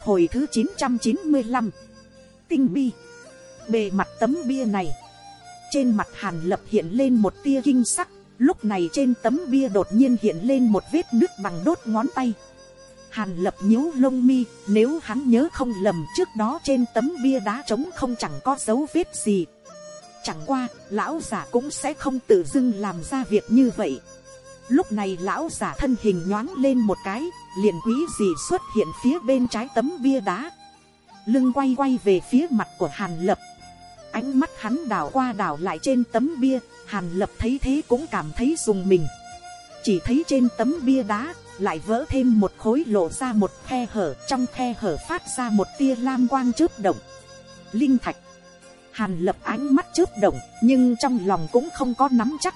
Hồi thứ chín trăm chín mươi lăm. Tinh bi. Bề mặt tấm bia này. Trên mặt hàn lập hiện lên một tia kinh sắc. Lúc này trên tấm bia đột nhiên hiện lên một vết nước bằng đốt ngón tay. Hàn lập nhíu lông mi. Nếu hắn nhớ không lầm, trước đó trên tấm bia đá trống không chẳng có dấu vết gì. Chẳng qua, lão giả cũng sẽ không tự dưng làm ra việc như vậy. Lúc này lão giả thân hình nhoáng lên một cái, liền quý gì xuất hiện phía bên trái tấm bia đá. Lưng quay quay về phía mặt của hàn lập. Ánh mắt hắn đảo qua đảo lại trên tấm bia, hàn lập thấy thế cũng cảm thấy dùng mình. Chỉ thấy trên tấm bia đá lại vỡ thêm một khối lộ ra một khe hở, trong khe hở phát ra một tia lam quang chớp động. Linh thạch. Hàn lập ánh mắt chớp động, nhưng trong lòng cũng không có nắm chắc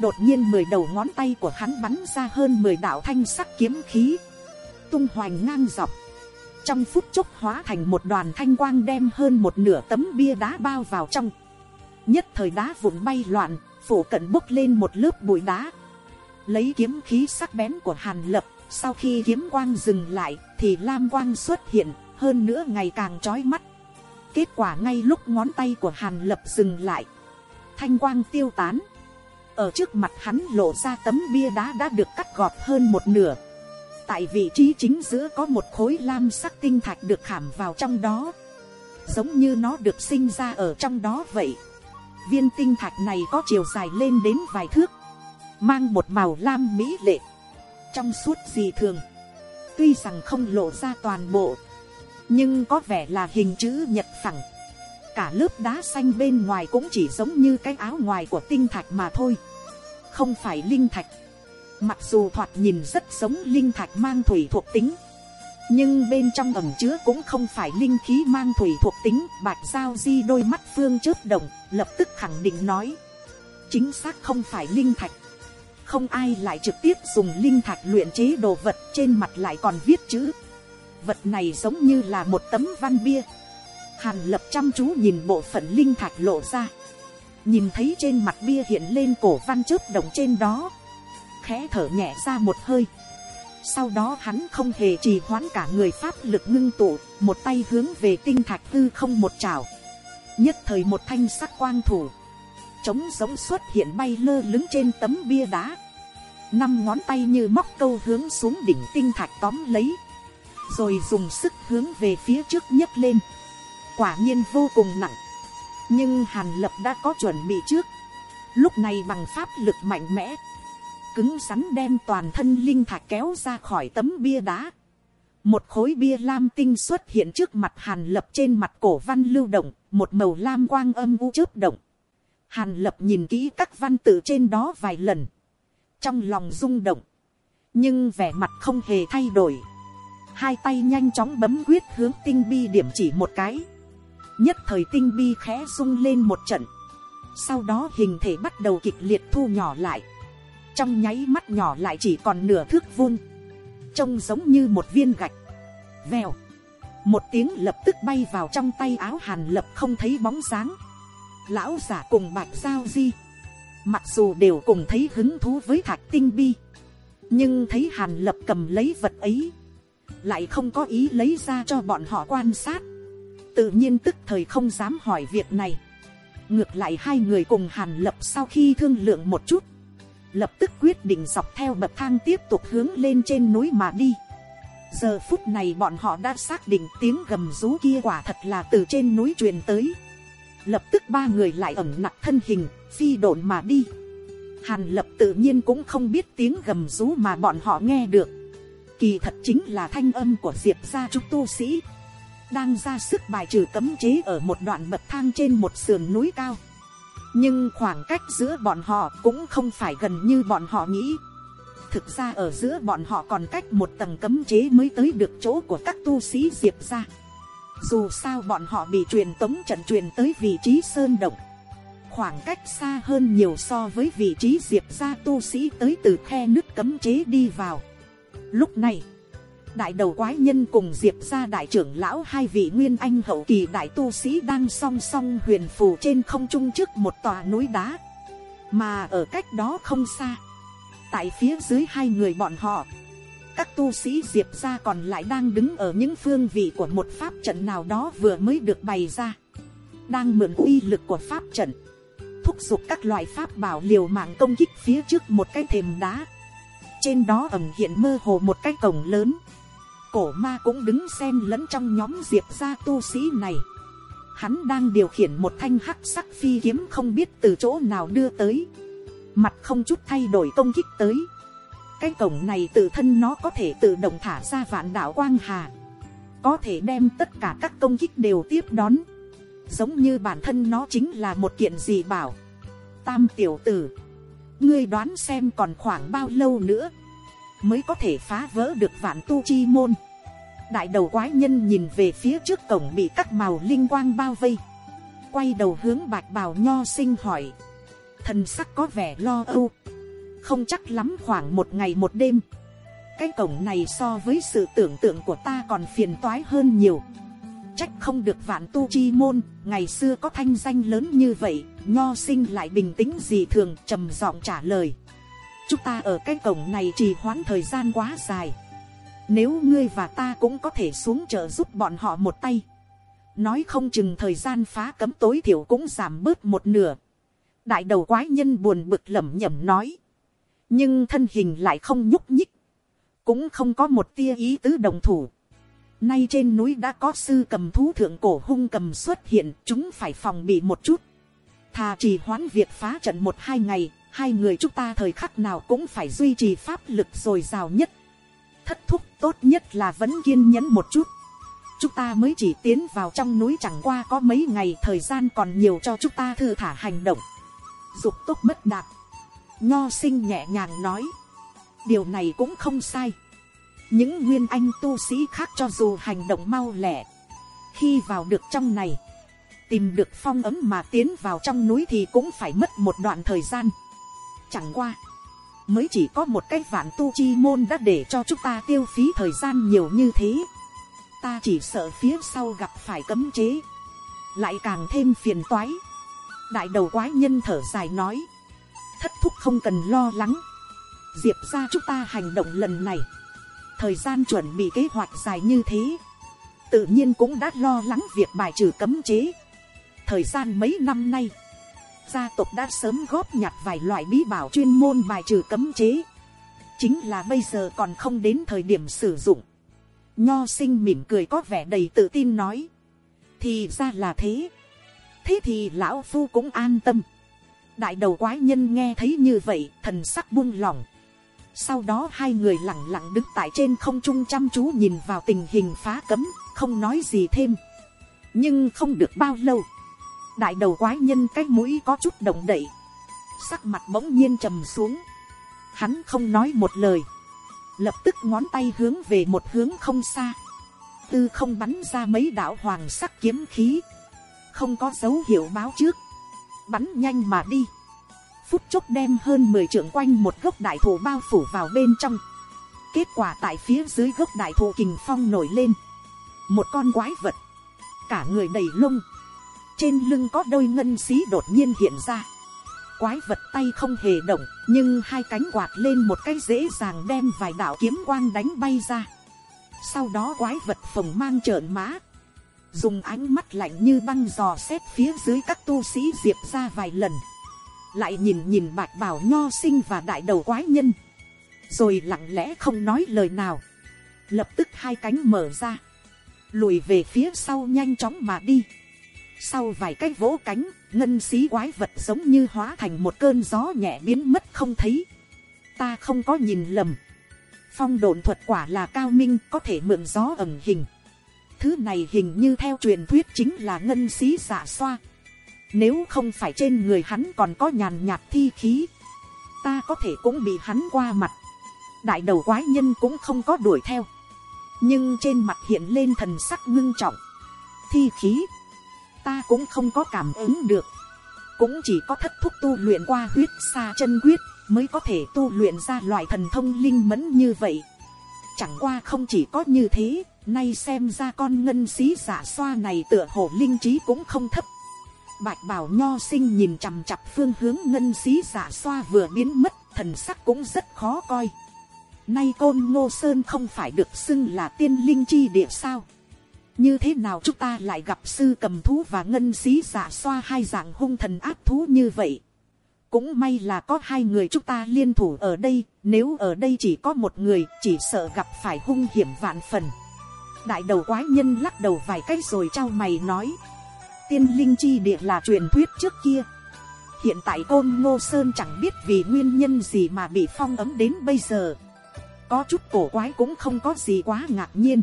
đột nhiên mười đầu ngón tay của hắn bắn ra hơn mười đạo thanh sắc kiếm khí. Tung hoành ngang dọc. Trong phút chốc hóa thành một đoàn thanh quang đem hơn một nửa tấm bia đá bao vào trong. Nhất thời đá vụn bay loạn, phủ cận bốc lên một lớp bụi đá. Lấy kiếm khí sắc bén của hàn lập, sau khi kiếm quang dừng lại, thì lam quang xuất hiện, hơn nữa ngày càng trói mắt. Kết quả ngay lúc ngón tay của hàn lập dừng lại. Thanh quang tiêu tán ở trước mặt hắn lộ ra tấm bia đá đã được cắt gọt hơn một nửa. Tại vị trí chính giữa có một khối lam sắc tinh thạch được khảm vào trong đó. Giống như nó được sinh ra ở trong đó vậy. Viên tinh thạch này có chiều dài lên đến vài thước, mang một màu lam mỹ lệ. Trong suốt gì thường, tuy rằng không lộ ra toàn bộ, nhưng có vẻ là hình chữ nhật phẳng cả lớp đá xanh bên ngoài cũng chỉ giống như cái áo ngoài của tinh thạch mà thôi. Không phải linh thạch. Mặc dù thoạt nhìn rất giống linh thạch mang thủy thuộc tính. Nhưng bên trong ẩm chứa cũng không phải linh khí mang thủy thuộc tính. Bạch giao di đôi mắt phương chớp động, lập tức khẳng định nói. Chính xác không phải linh thạch. Không ai lại trực tiếp dùng linh thạch luyện chế đồ vật. Trên mặt lại còn viết chữ. Vật này giống như là một tấm văn bia hàn lập chăm chú nhìn bộ phận linh thạch lộ ra. Nhìn thấy trên mặt bia hiện lên cổ văn chớp động trên đó. Khẽ thở nhẹ ra một hơi. Sau đó hắn không hề trì hoãn cả người pháp lực ngưng tụ, một tay hướng về tinh thạch tư không một trào. Nhất thời một thanh sắc quang thủ. Trống giống xuất hiện bay lơ lứng trên tấm bia đá. Năm ngón tay như móc câu hướng xuống đỉnh tinh thạch tóm lấy. Rồi dùng sức hướng về phía trước nhấc lên quả nhiên vô cùng nặng. Nhưng hàn lập đã có chuẩn bị trước. Lúc này bằng pháp lực mạnh mẽ. Cứng rắn đem toàn thân linh thạch kéo ra khỏi tấm bia đá. Một khối bia lam tinh xuất hiện trước mặt hàn lập trên mặt cổ văn lưu động, một màu lam quang âm u chớp động. Hàn lập nhìn kỹ các văn tự trên đó vài lần. Trong lòng rung động, nhưng vẻ mặt không hề thay đổi. Hai tay nhanh chóng bấm quyết hướng tinh bi điểm chỉ một cái nhất thời tinh bi khẽ rung lên một trận. Sau đó hình thể bắt đầu kịch liệt thu nhỏ lại. Trong nháy mắt nhỏ lại chỉ còn nửa thước vuông. Trông giống như một viên gạch. Vèo. Một tiếng lập tức bay vào trong tay áo hàn lập không thấy bóng dáng. Lão giả cùng bạch giao di. Mặc dù đều cùng thấy hứng thú với thạch tinh bi. Nhưng thấy hàn lập cầm lấy vật ấy. Lại không có ý lấy ra cho bọn họ quan sát tự nhiên tức thời không dám hỏi việc này. Ngược lại hai người cùng hàn lập sau khi thương lượng một chút, lập tức quyết định dọc theo bậc thang tiếp tục hướng lên trên núi mà đi. Giờ phút này bọn họ đã xác định tiếng gầm rú kia quả thật là từ trên núi truyền tới. Lập tức ba người lại ẩm nặng thân hình, phi độn mà đi. Hàn lập tự nhiên cũng không biết tiếng gầm rú mà bọn họ nghe được. Kỳ thật chính là thanh âm của diệp gia trúc tu sĩ đang ra sức bài trừ cấm chế ở một đoạn bậc thang trên một sườn núi cao. Nhưng khoảng cách giữa bọn họ cũng không phải gần như bọn họ nghĩ. Thực ra ở giữa bọn họ còn cách một tầng cấm chế mới tới được chỗ của các tu sĩ diệp ra dù sao bọn họ bị truyền tống trận truyền tới vị trí sơn động. Khoảng cách xa hơn nhiều so với vị trí diệp ra tu sĩ tới từ khe nứt cấm chế đi vào. Lúc này đại đầu quái nhân cùng diệp ra đại trưởng lão hai vị nguyên anh hậu kỳ đại tu sĩ đang song song huyền phù trên không trung trước một tòa núi đá. Mà ở cách đó không xa, tại phía dưới hai người bọn họ, các tu sĩ diệp ra còn lại đang đứng ở những phương vị của một pháp trận nào đó vừa mới được bày ra. Đang mượn uy lực của pháp trận, thúc giục các loại pháp bảo liều mạng công kích phía trước một cái thềm đá. Trên đó ẩm hiện mơ hồ một cái cổng lớn cổ ma cũng đứng xen lẫn trong nhóm diệp gia tu sĩ này. Hắn đang điều khiển một thanh hắc sắc phi kiếm không biết từ chỗ nào đưa tới. Mặt không chút thay đổi công kích tới. Cái cổng này tự thân nó có thể tự động thả ra vạn đạo quang hà. Có thể đem tất cả các công kích đều tiếp đón. Giống như bản thân nó chính là một kiện gì bảo. Tam tiểu tử, ngươi đoán xem còn khoảng bao lâu nữa? Mới có thể phá vỡ được vạn tu chi môn. Đại đầu quái nhân nhìn về phía trước cổng bị các màu linh quang bao vây. Quay đầu hướng bạch bào nho sinh hỏi. Thần sắc có vẻ lo âu. Không chắc lắm khoảng một ngày một đêm. Cái cổng này so với sự tưởng tượng của ta còn phiền toái hơn nhiều. Trách không được vạn tu chi môn, ngày xưa có thanh danh lớn như vậy, nho sinh lại bình tĩnh gì thường, trầm giọng trả lời chúng ta ở cái cổng này trì hoãn thời gian quá dài. Nếu ngươi và ta cũng có thể xuống trợ giúp bọn họ một tay. Nói không chừng thời gian phá cấm tối thiểu cũng giảm bớt một nửa. Đại đầu quái nhân buồn bực lẩm nhẩm nói. Nhưng thân hình lại không nhúc nhích. Cũng không có một tia ý tứ đồng thủ. Nay trên núi đã có sư cầm thú thượng cổ hung cầm xuất hiện, chúng phải phòng bị một chút. Thà trì hoãn việc phá trận một hai ngày hai người chúng ta thời khắc nào cũng phải duy trì pháp lực dồi dào nhất. Thất thúc tốt nhất là vẫn kiên nhẫn một chút. Chúng ta mới chỉ tiến vào trong núi chẳng qua có mấy ngày, thời gian còn nhiều cho chúng ta thư thả hành động. Dục tốt bất đạt nho sinh nhẹ nhàng nói. Điều này cũng không sai. Những nguyên anh tu sĩ khác cho dù hành động mau lẻ khi vào được trong này, tìm được phong ấm mà tiến vào trong núi thì cũng phải mất một đoạn thời gian chẳng qua. Mới chỉ có một cái vạn tu chi môn đã để cho chúng ta tiêu phí thời gian nhiều như thế. Ta chỉ sợ phía sau gặp phải cấm chế. Lại càng thêm phiền toái. Đại đầu quái nhân thở dài nói. Thất thúc không cần lo lắng. Diệp ra chúng ta hành động lần này. Thời gian chuẩn bị kế hoạch dài như thế. Tự nhiên cũng đã lo lắng việc bài trừ cấm chế. Thời gian mấy năm nay gia tộc đã sớm góp nhặt vài loại bí bảo chuyên môn bài trừ cấm chế. Chính là bây giờ còn không đến thời điểm sử dụng. Nho sinh mỉm cười có vẻ đầy tự tin nói. Thì ra là thế. Thế thì lão phu cũng an tâm. Đại đầu quái nhân nghe thấy như vậy, thần sắc buông lỏng. Sau đó hai người lặng lặng đứng tại trên không trung chăm chú nhìn vào tình hình phá cấm, không nói gì thêm. Nhưng không được bao lâu đại đầu quái nhân cái mũi có chút động đậy. Sắc mặt bỗng nhiên trầm xuống. Hắn không nói một lời. Lập tức ngón tay hướng về một hướng không xa. Tư không bắn ra mấy đạo hoàng sắc kiếm khí. Không có dấu hiệu báo trước. Bắn nhanh mà đi. Phút chốc đem hơn mười trượng quanh một gốc đại thụ bao phủ vào bên trong. Kết quả tại phía dưới gốc đại thụ kình phong nổi lên. Một con quái vật. Cả người đầy lông trên lưng có đôi ngân xí đột nhiên hiện ra. Quái vật tay không hề động, nhưng hai cánh quạt lên một cái dễ dàng đem vài đạo kiếm quang đánh bay ra. Sau đó quái vật phồng mang trợn má dùng ánh mắt lạnh như băng dò xét phía dưới các tu sĩ diệp ra vài lần. Lại nhìn nhìn bạch bảo nho sinh và đại đầu quái nhân. Rồi lặng lẽ không nói lời nào. Lập tức hai cánh mở ra. Lùi về phía sau nhanh chóng mà đi sau vài cái vỗ cánh, ngân xí quái vật giống như hóa thành một cơn gió nhẹ biến mất không thấy. Ta không có nhìn lầm. Phong độn thuật quả là cao minh, có thể mượn gió ẩm hình. Thứ này hình như theo truyền thuyết chính là ngân xí giả xoa. Nếu không phải trên người hắn còn có nhàn nhạt thi khí, ta có thể cũng bị hắn qua mặt. Đại đầu quái nhân cũng không có đuổi theo. Nhưng trên mặt hiện lên thần sắc ngưng trọng. Thi khí ta cũng không có cảm ứng được. Cũng chỉ có thất thúc tu luyện qua huyết xa chân quyết mới có thể tu luyện ra loại thần thông linh mẫn như vậy. Chẳng qua không chỉ có như thế, nay xem ra con ngân xí giả xoa này tựa hồ linh trí cũng không thấp. Bạch bảo nho sinh nhìn chằm chặp phương hướng ngân xí giả xoa vừa biến mất, thần sắc cũng rất khó coi. Nay côn ngô sơn không phải được xưng là tiên linh chi địa sao? Như thế nào chúng ta lại gặp sư cầm thú và ngân xí giả xoa hai dạng hung thần áp thú như vậy? Cũng may là có hai người chúng ta liên thủ ở đây, nếu ở đây chỉ có một người, chỉ sợ gặp phải hung hiểm vạn phần. Đại đầu quái nhân lắc đầu vài cách rồi trao mày nói. Tiên linh chi địa là truyền thuyết trước kia. Hiện tại côn ngô sơn chẳng biết vì nguyên nhân gì mà bị phong ấm đến bây giờ. Có chút cổ quái cũng không có gì quá ngạc nhiên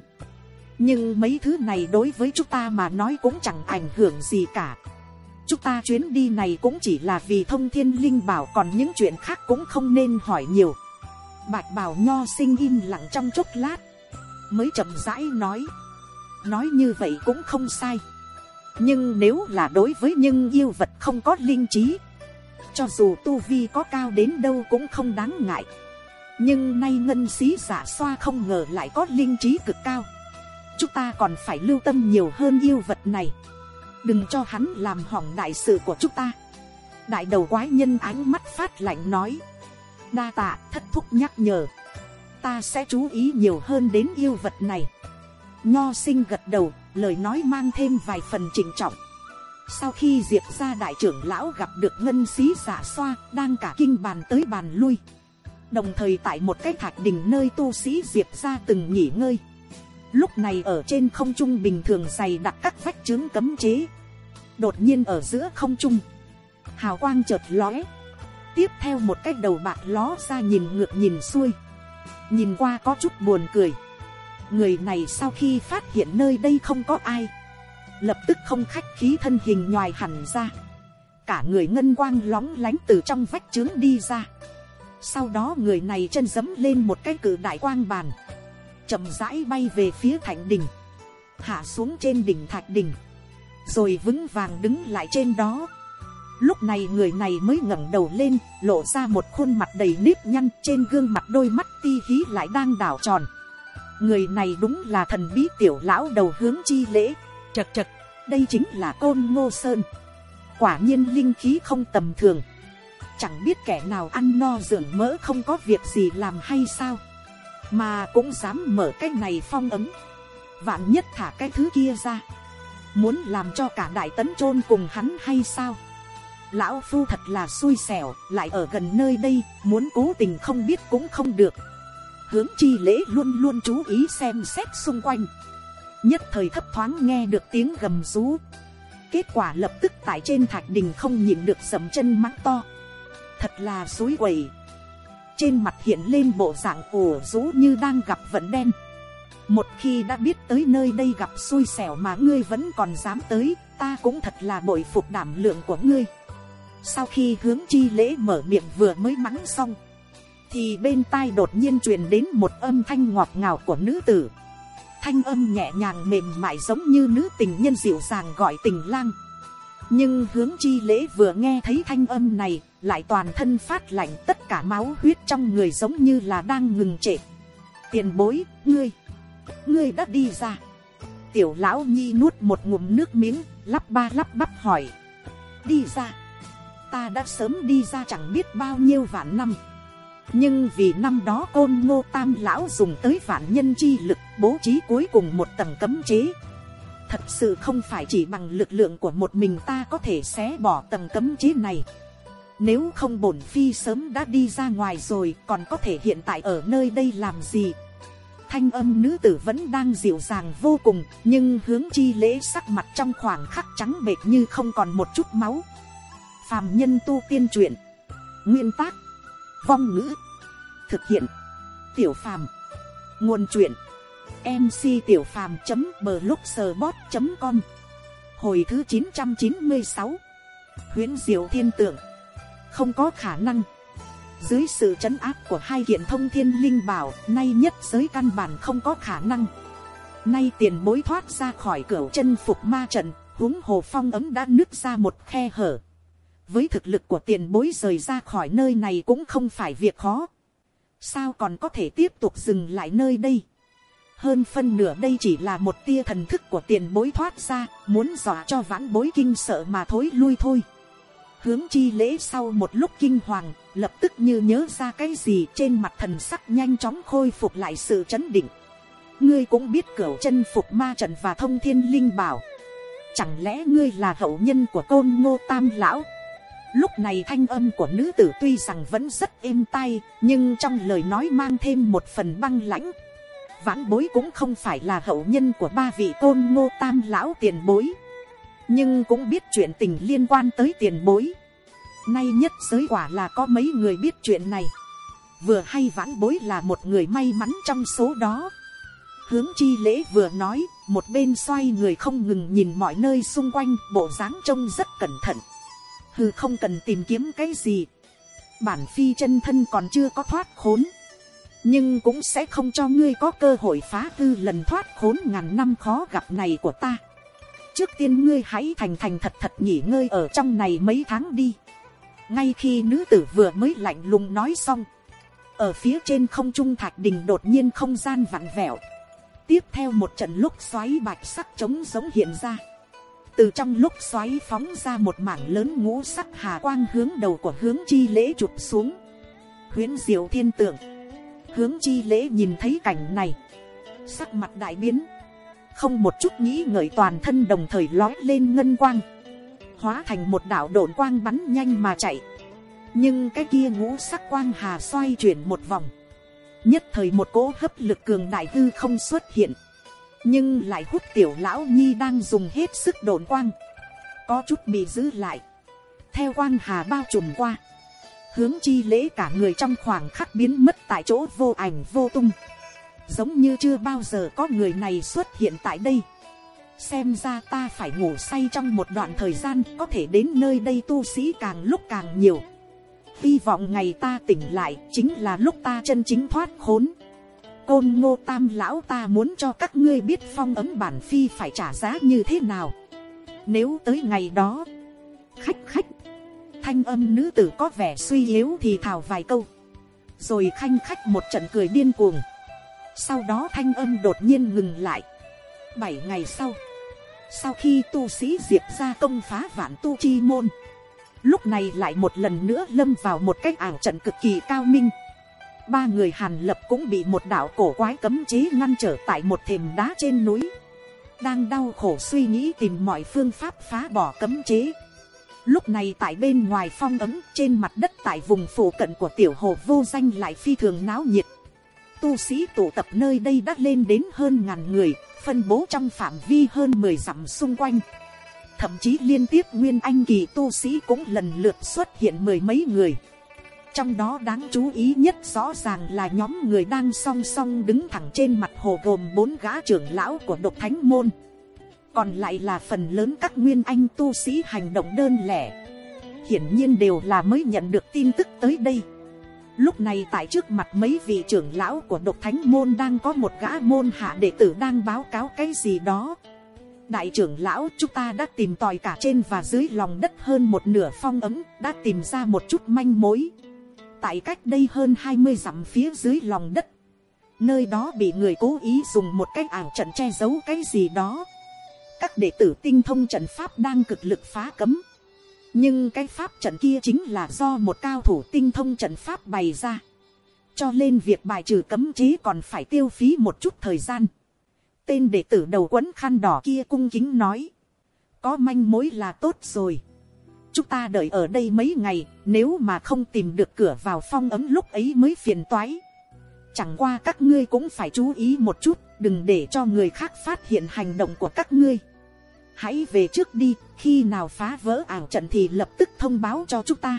nhưng mấy thứ này đối với chúng ta mà nói cũng chẳng ảnh hưởng gì cả. Chúng ta chuyến đi này cũng chỉ là vì thông thiên linh bảo, còn những chuyện khác cũng không nên hỏi nhiều. Bạch bảo nho sinh im lặng trong chốc lát, mới chậm rãi nói. Nói như vậy cũng không sai. Nhưng nếu là đối với những yêu vật không có linh trí, cho dù tu vi có cao đến đâu cũng không đáng ngại. Nhưng nay ngân sĩ giả xoa không ngờ lại có linh trí cực cao chúng ta còn phải lưu tâm nhiều hơn yêu vật này. Đừng cho hắn làm hỏng đại sự của chúng ta. Đại đầu quái nhân ánh mắt phát lạnh nói. Đa tạ, thất thúc nhắc nhở. Ta sẽ chú ý nhiều hơn đến yêu vật này. Nho sinh gật đầu, lời nói mang thêm vài phần trịnh trọng. Sau khi diệp ra đại trưởng lão gặp được ngân sĩ giả xoa đang cả kinh bàn tới bàn lui. Đồng thời tại một cái thạch đỉnh nơi tu sĩ diệp ra từng nghỉ ngơi lúc này ở trên không trung bình thường dày đặt các vách chướng cấm chế. Đột nhiên ở giữa không trung, hào quang chợt lóe. Tiếp theo một cái đầu bạc ló ra nhìn ngược nhìn xuôi. Nhìn qua có chút buồn cười. Người này sau khi phát hiện nơi đây không có ai, lập tức không khách khí thân hình nhòi hẳn ra. Cả người ngân quang lóng lánh từ trong vách trướng đi ra. Sau đó người này chân dẫm lên một cái cử đại quang bàn chậm rãi bay về phía thạch đình. Hạ xuống trên đỉnh thạch đình. Rồi vững vàng đứng lại trên đó. Lúc này người này mới ngẩng đầu lên, lộ ra một khuôn mặt đầy nếp nhăn trên gương mặt đôi mắt ti hí lại đang đảo tròn. Người này đúng là thần bí tiểu lão đầu hướng chi lễ. Chật chật, đây chính là côn ngô sơn. Quả nhiên linh khí không tầm thường. Chẳng biết kẻ nào ăn no dưỡng mỡ không có việc gì làm hay sao? Mà cũng dám mở cái này phong ấm. Vạn nhất thả cái thứ kia ra. Muốn làm cho cả đại tấn chôn cùng hắn hay sao? Lão phu thật là xui xẻo, lại ở gần nơi đây, muốn cố tình không biết cũng không được. Hướng chi lễ luôn luôn chú ý xem xét xung quanh. Nhất thời thấp thoáng nghe được tiếng gầm rú. Kết quả lập tức tại trên thạch đình không nhìn được sầm chân mắng to. Thật là suối quẩy trên mặt hiện lên bộ dạng ủ rũ như đang gặp vận đen. Một khi đã biết tới nơi đây gặp xui xẻo mà ngươi vẫn còn dám tới, ta cũng thật là bội phục đảm lượng của ngươi. Sau khi hướng chi lễ mở miệng vừa mới mắng xong, thì bên tai đột nhiên truyền đến một âm thanh ngọt ngào của nữ tử. Thanh âm nhẹ nhàng mềm mại giống như nữ tình nhân dịu dàng gọi tình lang. Nhưng hướng chi lễ vừa nghe thấy thanh âm này lại toàn thân phát lạnh, tất cả máu huyết trong người giống như là đang ngừng trệ. Tiền bối, ngươi ngươi đã đi ra. Tiểu lão nhi nuốt một ngụm nước miếng, lắp ba lắp bắp hỏi. Đi ra. Ta đã sớm đi ra chẳng biết bao nhiêu vạn năm. Nhưng vì năm đó côn ngô tam lão dùng tới vạn nhân chi lực bố trí cuối cùng một tầng cấm chế. Thật sự không phải chỉ bằng lực lượng của một mình ta có thể xé bỏ tầng cấm chế này nếu không bổn phi sớm đã đi ra ngoài rồi, còn có thể hiện tại ở nơi đây làm gì? Thanh âm nữ tử vẫn đang dịu dàng vô cùng, nhưng hướng chi lễ sắc mặt trong khoảng khắc trắng bệt như không còn một chút máu. Phàm nhân tu tiên truyện. Nguyên tác. Vong ngữ. Thực hiện. Tiểu phàm. Nguồn truyện. Mc tiểu phàm blogspot com. Hồi thứ chín trăm chín mươi sáu. Huyễn diệu thiên tượng không có khả năng. Dưới sự trấn áp của hai kiện thông thiên linh bảo, nay nhất giới căn bản không có khả năng. Nay tiền bối thoát ra khỏi cửa chân phục ma trận, huống hồ phong ấm đã nứt ra một khe hở. Với thực lực của tiền bối rời ra khỏi nơi này cũng không phải việc khó. Sao còn có thể tiếp tục dừng lại nơi đây? Hơn phân nửa đây chỉ là một tia thần thức của tiền bối thoát ra, muốn dọa cho vãn bối kinh sợ mà thối lui thôi hướng chi lễ sau một lúc kinh hoàng, lập tức như nhớ ra cái gì trên mặt thần sắc nhanh chóng khôi phục lại sự chấn định. ngươi cũng biết cửa chân phục ma trận và thông thiên linh bảo. chẳng lẽ ngươi là hậu nhân của côn ngô tam lão. lúc này thanh âm của nữ tử tuy rằng vẫn rất êm tai, nhưng trong lời nói mang thêm một phần băng lãnh. vãn bối cũng không phải là hậu nhân của ba vị côn ngô tam lão tiền bối nhưng cũng biết chuyện tình liên quan tới tiền bối. Nay nhất giới quả là có mấy người biết chuyện này. Vừa hay vãn bối là một người may mắn trong số đó. Hướng chi lễ vừa nói, một bên xoay người không ngừng nhìn mọi nơi xung quanh, bộ dáng trông rất cẩn thận. Hừ không cần tìm kiếm cái gì. Bản phi chân thân còn chưa có thoát khốn. Nhưng cũng sẽ không cho ngươi có cơ hội phá hư lần thoát khốn ngàn năm khó gặp này của ta trước tiên ngươi hãy thành thành thật thật nghỉ ngơi ở trong này mấy tháng đi. ngay khi nữ tử vừa mới lạnh lùng nói xong, ở phía trên không trung thạch đình đột nhiên không gian vặn vẹo. tiếp theo một trận lúc xoáy bạch sắc trống giống hiện ra. từ trong lúc xoáy phóng ra một mảng lớn ngũ sắc hà quang hướng đầu của hướng chi lễ chụp xuống. huyễn diệu thiên tượng. hướng chi lễ nhìn thấy cảnh này. sắc mặt đại biến không một chút nghĩ ngợi toàn thân đồng thời lói lên ngân quang, hóa thành một đạo đồn quang bắn nhanh mà chạy. nhưng cái kia ngũ sắc quang hà xoay chuyển một vòng, nhất thời một cỗ hấp lực cường đại hư không xuất hiện, nhưng lại hút tiểu lão nhi đang dùng hết sức đồn quang, có chút bị giữ lại, theo quang hà bao trùm qua, hướng chi lễ cả người trong khoảng khắc biến mất tại chỗ vô ảnh vô tung giống như chưa bao giờ có người này xuất hiện tại đây. xem ra ta phải ngủ say trong một đoạn thời gian có thể đến nơi đây tu sĩ càng lúc càng nhiều. hy vọng ngày ta tỉnh lại chính là lúc ta chân chính thoát khốn. côn ngô tam lão ta muốn cho các ngươi biết phong ấm bản phi phải trả giá như thế nào. nếu tới ngày đó, khách khách, thanh âm nữ tử có vẻ suy yếu thì thào vài câu. rồi khanh khách một trận cười điên cuồng sau đó thanh âm đột nhiên ngừng lại. bảy ngày sau, sau khi tu sĩ diệp ra công phá vạn tu chi môn, lúc này lại một lần nữa lâm vào một cách ảo trận cực kỳ cao minh. ba người hàn lập cũng bị một đạo cổ quái cấm chế ngăn trở tại một thềm đá trên núi, đang đau khổ suy nghĩ tìm mọi phương pháp phá bỏ cấm chế. Lúc này tại bên ngoài phong ấm trên mặt đất tại vùng phủ cận của tiểu hồ vô danh lại phi thường náo nhiệt tu sĩ tụ tập nơi đây đã lên đến hơn ngàn người, phân bố trong phạm vi hơn mười dặm xung quanh. Thậm chí liên tiếp nguyên anh kỳ tu sĩ cũng lần lượt xuất hiện mười mấy người. Trong đó đáng chú ý nhất rõ ràng là nhóm người đang song song đứng thẳng trên mặt hồ gồm bốn gã trưởng lão của độc thánh môn. Còn lại là phần lớn các nguyên anh tu sĩ hành động đơn lẻ. Hiển nhiên đều là mới nhận được tin tức tới đây Lúc này tại trước mặt mấy vị trưởng lão của độc thánh môn đang có một gã môn hạ đệ tử đang báo cáo cái gì đó. Đại trưởng lão chúng ta đã tìm tòi cả trên và dưới lòng đất hơn một nửa phong ấm, đã tìm ra một chút manh mối. Tại cách đây hơn 20 dặm phía dưới lòng đất. Nơi đó bị người cố ý dùng một cách ảo trận che giấu cái gì đó. Các đệ tử tinh thông trận pháp đang cực lực phá cấm nhưng cái pháp trận kia chính là do một cao thủ tinh thông trận pháp bày ra. Cho nên việc bài trừ cấm chế còn phải tiêu phí một chút thời gian. Tên đệ tử đầu quấn khăn đỏ kia cung kính nói. Có manh mối là tốt rồi. Chúng ta đợi ở đây mấy ngày, nếu mà không tìm được cửa vào phong ấm lúc ấy mới phiền toái. Chẳng qua các ngươi cũng phải chú ý một chút, đừng để cho người khác phát hiện hành động của các ngươi hãy về trước đi, khi nào phá vỡ ảo trận thì lập tức thông báo cho chúng ta.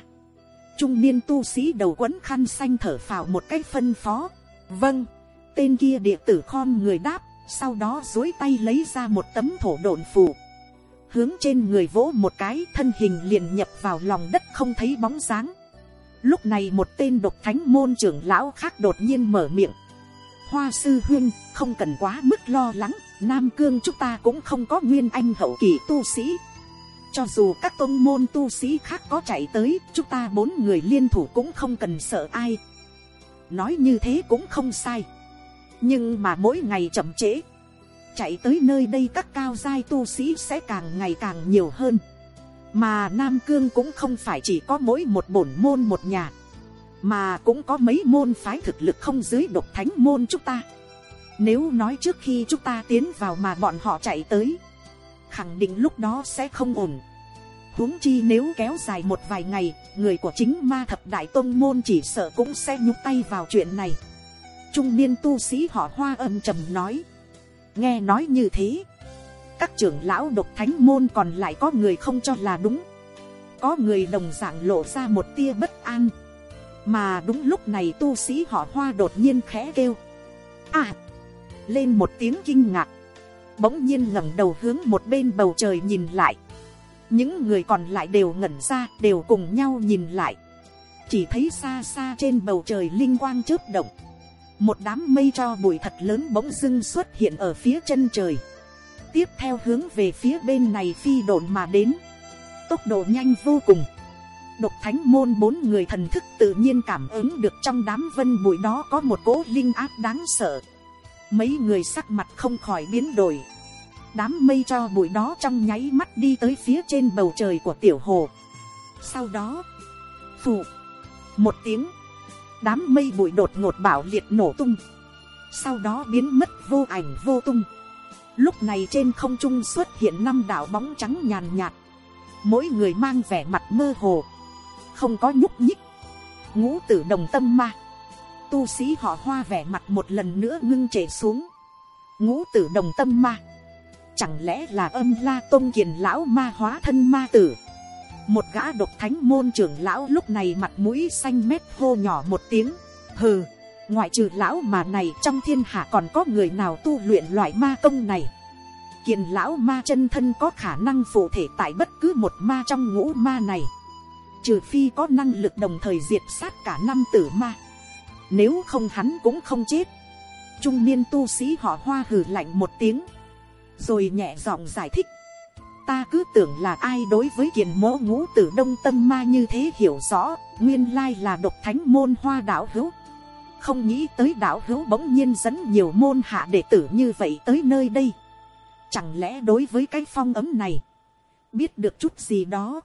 Trung niên tu sĩ đầu quấn khăn xanh thở phào một cách phân phó. Vâng, tên kia địa tử khom người đáp, sau đó dối tay lấy ra một tấm thổ độn phù. Hướng trên người vỗ một cái thân hình liền nhập vào lòng đất không thấy bóng dáng. Lúc này một tên độc thánh môn trưởng lão khác đột nhiên mở miệng. Hoa sư huyên, không cần quá mức lo lắng, Nam Cương chúng ta cũng không có nguyên anh hậu kỳ tu sĩ. Cho dù các tôn môn tu sĩ khác có chạy tới, chúng ta bốn người liên thủ cũng không cần sợ ai. Nói như thế cũng không sai. Nhưng mà mỗi ngày chậm trễ, chạy tới nơi đây các cao giai tu sĩ sẽ càng ngày càng nhiều hơn. mà nam cương cũng không phải chỉ có mỗi một bổn môn một nhà, mà cũng có mấy môn phái thực lực không dưới độc thánh môn chúng ta. Nếu nói trước khi chúng ta tiến vào mà bọn họ chạy tới, khẳng định lúc đó sẽ không ổn. huống chi nếu kéo dài một vài ngày, người của chính ma thập đại tôn môn chỉ sợ cũng sẽ nhúc tay vào chuyện này. Trung niên tu sĩ họ hoa âm trầm nói. Nghe nói như thế, các trưởng lão độc thánh môn còn lại có người không cho là đúng. Có người đồng dạng lộ ra một tia bất an. Mà đúng lúc này tu sĩ họ hoa đột nhiên khẽ kêu. À! Lên một tiếng kinh ngạc. Bỗng nhiên ngẩng đầu hướng một bên bầu trời nhìn lại. Những người còn lại đều ngẩn ra, đều cùng nhau nhìn lại. Chỉ thấy xa xa trên bầu trời linh quang chớp động. Một đám mây cho bụi thật lớn bỗng dưng xuất hiện ở phía chân trời tiếp theo hướng về phía bên này phi độn mà đến, tốc độ nhanh vô cùng. Độc thánh môn bốn người thần thức tự nhiên cảm ứng được trong đám vân bụi đó có một cỗ linh áp đáng sợ. Mấy người sắc mặt không khỏi biến đổi. Đám mây cho bụi đó trong nháy mắt đi tới phía trên bầu trời của tiểu hồ. Sau đó, phụ, một tiếng, đám mây bụi đột ngột bảo liệt nổ tung. Sau đó biến mất vô ảnh vô tung lúc này trên không trung xuất hiện năm đạo bóng trắng nhàn nhạt mỗi người mang vẻ mặt mơ hồ không có nhúc nhích ngũ tử đồng tâm ma tu sĩ họ hoa vẻ mặt một lần nữa ngưng trễ xuống. Ngũ tử đồng tâm ma. Chẳng lẽ là âm la tôn kiền lão ma hóa thân ma tử? Một gã độc thánh môn trưởng lão lúc này mặt mũi xanh mét hô nhỏ một tiếng. Hừ, ngoại trừ lão mà này trong thiên hạ còn có người nào tu luyện loại ma công này? Kiền lão ma chân thân có khả năng phụ thể tại bất cứ một ma trong ngũ ma này? Trừ phi có năng lực đồng thời diệt sát cả năm tử ma nếu không hắn cũng không chết. Trung niên tu sĩ họ hoa hừ lạnh một tiếng. Rồi nhẹ giọng giải thích. Ta cứ tưởng là ai đối với kiền mỗ ngũ tử đông tâm ma như thế hiểu rõ, nguyên lai là độc thánh môn hoa đạo hữu. Không nghĩ tới đạo hữu bỗng nhiên dẫn nhiều môn hạ đệ tử như vậy tới nơi đây. Chẳng lẽ đối với cái phong ấm này, biết được chút gì đó?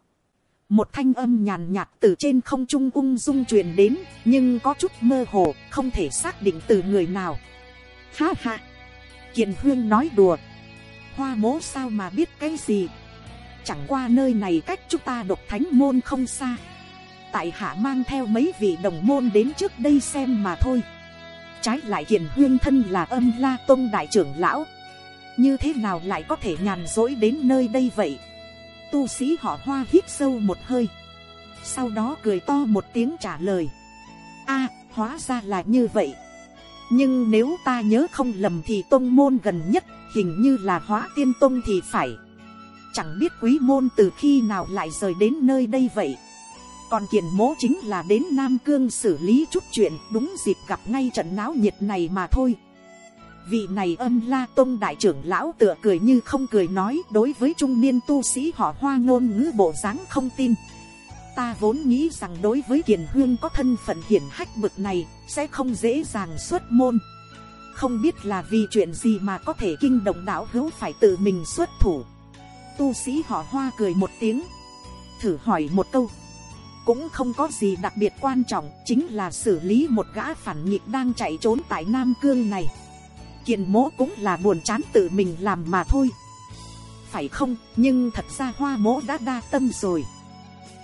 Một thanh âm nhàn nhạt từ trên không trung ung dung truyền đến, nhưng có chút mơ hồ, không thể xác định từ người nào. Ha ha! Kiện huyên nói đùa. Hoa mố sao mà biết cái gì? Chẳng qua nơi này cách chúng ta độc thánh môn không xa. Tại hạ mang theo mấy vị đồng môn đến trước đây xem mà thôi. Trái lại hiền huyên thân là âm la tôn đại trưởng lão. Như thế nào lại có thể nhàn dối đến nơi đây vậy? Tu sĩ họ hoa hít sâu một hơi. Sau đó cười to một tiếng trả lời. A, hóa ra là như vậy. Nhưng nếu ta nhớ không lầm thì tôn môn gần nhất hình như là hóa tiên tôn thì phải. Chẳng biết quý môn từ khi nào lại rời đến nơi đây vậy. Còn kiện mố chính là đến nam cương xử lý chút chuyện, đúng dịp gặp ngay trận náo nhiệt này mà thôi vị này âm la tôn đại trưởng lão tựa cười như không cười nói đối với trung niên tu sĩ họ hoa ngôn ngữ bộ dáng không tin. Ta vốn nghĩ rằng đối với kiền Hương có thân phận hiển hách bực này sẽ không dễ dàng xuất môn. Không biết là vì chuyện gì mà có thể kinh động đạo hữu phải tự mình xuất thủ. Tu sĩ họ hoa cười một tiếng, thử hỏi một câu. Cũng không có gì đặc biệt quan trọng, chính là xử lý một gã phản nghịch đang chạy trốn tại nam cương này kiện mỗ cũng là buồn chán tự mình làm mà thôi. Phải không? Nhưng thật ra hoa mỗ đã đa tâm rồi.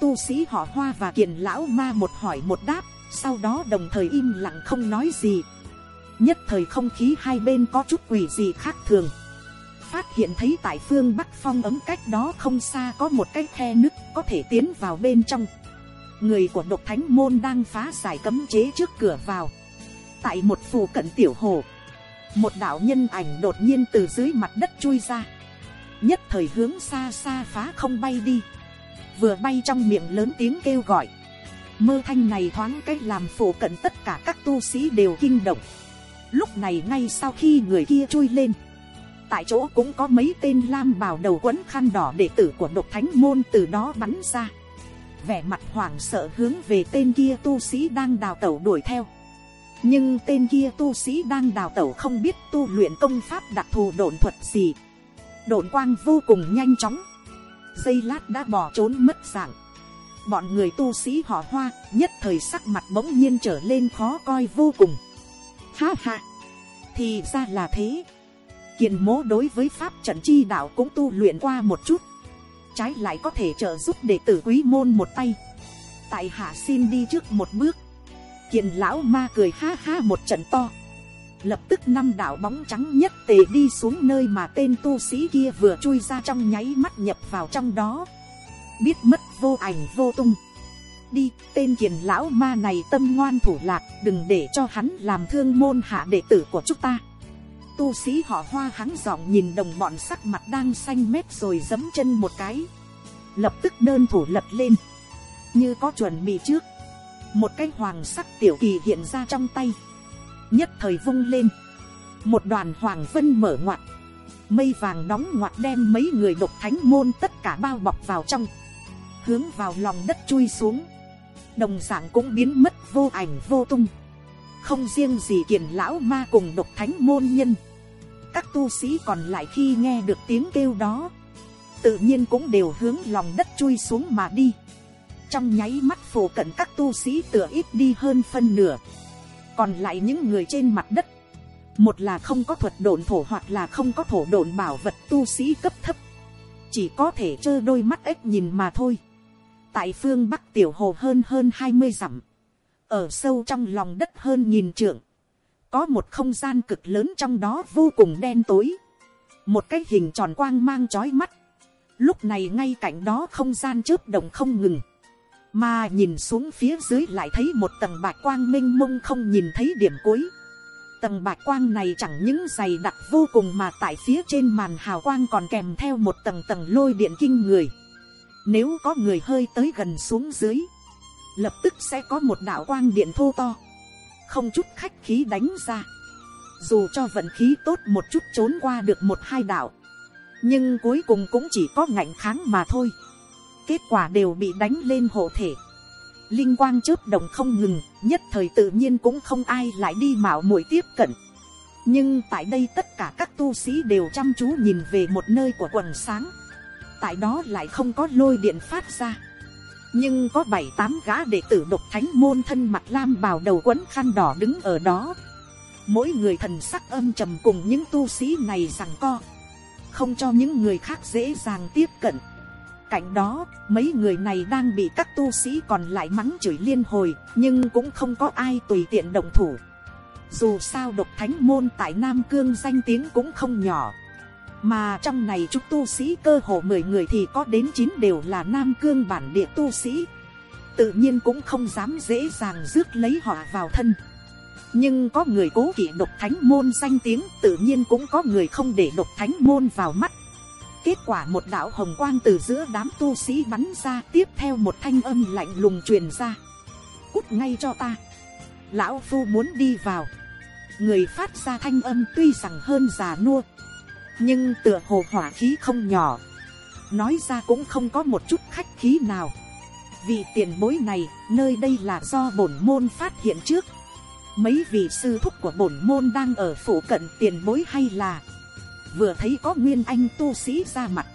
Tu sĩ họ hoa và kiện lão ma một hỏi một đáp, sau đó đồng thời im lặng không nói gì. Nhất thời không khí hai bên có chút quỷ gì khác thường. Phát hiện thấy tại phương bắc phong ấm cách đó không xa có một cái khe nứt có thể tiến vào bên trong. Người của độc thánh môn đang phá giải cấm chế trước cửa vào. Tại một phù cận tiểu hồ một đạo nhân ảnh đột nhiên từ dưới mặt đất chui ra. Nhất thời hướng xa xa phá không bay đi. Vừa bay trong miệng lớn tiếng kêu gọi. Mơ thanh này thoáng cách làm phổ cận tất cả các tu sĩ đều kinh động. Lúc này ngay sau khi người kia chui lên. Tại chỗ cũng có mấy tên lam bào đầu quấn khăn đỏ đệ tử của độc thánh môn từ đó bắn ra. Vẻ mặt hoảng sợ hướng về tên kia tu sĩ đang đào tẩu đuổi theo nhưng tên kia tu sĩ đang đào tẩu không biết tu luyện công pháp đặc thù độn thuật gì độn quang vô cùng nhanh chóng giây lát đã bỏ trốn mất dạng. Bọn người tu sĩ họ hoa, nhất thời sắc mặt bỗng nhiên trở lên khó coi vô cùng. Ha ha! Thì ra là thế. Kiền mố đối với pháp trận chi đạo cũng tu luyện qua một chút. Trái lại có thể trợ giúp đệ tử quý môn một tay. Tại hạ xin đi trước một bước. Kiền lão ma cười ha ha một trận to. Lập tức năm đạo bóng trắng nhất tề đi xuống nơi mà tên tu sĩ kia vừa chui ra trong nháy mắt nhập vào trong đó. Biết mất vô ảnh vô tung. Đi, tên kiền lão ma này tâm ngoan thủ lạc, đừng để cho hắn làm thương môn hạ đệ tử của chúng ta tu sĩ họ hoa hắn giọng nhìn đồng bọn sắc mặt đang xanh mét rồi giấm chân một cái. Lập tức đơn thủ lật lên. Như có chuẩn bị trước. Một cái hoàng sắc tiểu kỳ hiện ra trong tay. Nhất thời vung lên. Một đoàn hoàng vân mở ngoặt. Mây vàng đóng ngoặt đem mấy người độc thánh môn tất cả bao bọc vào trong. Hướng vào lòng đất chui xuống. Đồng dạng cũng biến mất vô ảnh vô tung không riêng gì kiền lão ma cùng độc thánh môn nhân các tu sĩ còn lại khi nghe được tiếng kêu đó, tự nhiên cũng đều hướng lòng đất chui xuống mà đi trong nháy mắt phổ cận các tu sĩ tựa ít đi hơn phân nửa. Còn lại những người trên mặt đất một là không có thuật độn thổ hoặc là không có thổ độn bảo vật tu sĩ cấp thấp. Chỉ có thể trơ đôi mắt ếch nhìn mà thôi. Tại phương bắc tiểu hồ hơn hơn hai mươi dặm ở sâu trong lòng đất hơn nghìn trượng, có một không gian cực lớn trong đó vô cùng đen tối, một cái hình tròn quang mang trói mắt, lúc này ngay cạnh đó không gian chớp động không ngừng, mà nhìn xuống phía dưới lại thấy một tầng bạch quang minh mông không nhìn thấy điểm cuối, tầng bạch quang này chẳng những dày đặc vô cùng mà tại phía trên màn hào quang còn kèm theo một tầng tầng lôi điện kinh người, nếu có người hơi tới gần xuống dưới, lập tức sẽ có một đạo quang điện thô to, không chút khách khí đánh ra, dù cho vận khí tốt một chút trốn qua được một hai đạo, nhưng cuối cùng cũng chỉ có ngạnh kháng mà thôi, kết quả đều bị đánh lên hộ thể, linh quang chớp đồng không ngừng, nhất thời tự nhiên cũng không ai lại đi mạo muội tiếp cận. nhưng tại đây tất cả các tu sĩ đều chăm chú nhìn về một nơi của quần sáng, tại đó lại không có lôi điện phát ra. Nhưng có bảy tám gã đệ tử độc thánh môn thân mặt lam bào đầu quấn khăn đỏ đứng ở đó. Mỗi người thần sắc âm trầm cùng những tu sĩ này rằng co. Không cho những người khác dễ dàng tiếp cận cạnh đó, mấy người này đang bị các tu sĩ còn lại mắng chửi liên hồi, nhưng cũng không có ai tùy tiện động thủ. Dù sao độc thánh môn tại nam cương danh tiếng cũng không nhỏ. Mà trong này chúng tu sĩ cơ hồ mười người thì có đến chín đều là nam cương bản địa tu sĩ. Tự nhiên cũng không dám dễ dàng rước lấy họ vào thân. Nhưng có người cố kỵ độc thánh môn danh tiếng, tự nhiên cũng có người không để độc thánh môn vào mắt kết quả một đạo hồng quang từ giữa đám tu sĩ bắn ra tiếp theo một thanh âm lạnh lùng truyền ra cút ngay cho ta lão phu muốn đi vào người phát ra thanh âm tuy rằng hơn già nua nhưng tựa hồ hỏa khí không nhỏ, nói ra cũng không có một chút khách khí nào. Vì tiền bối này, nơi đây là do bổn môn phát hiện trước. Mấy vị sư thúc của bổn môn đang ở phủ cận tiền bối hay là vừa thấy có nguyên anh tu sĩ ra mặt.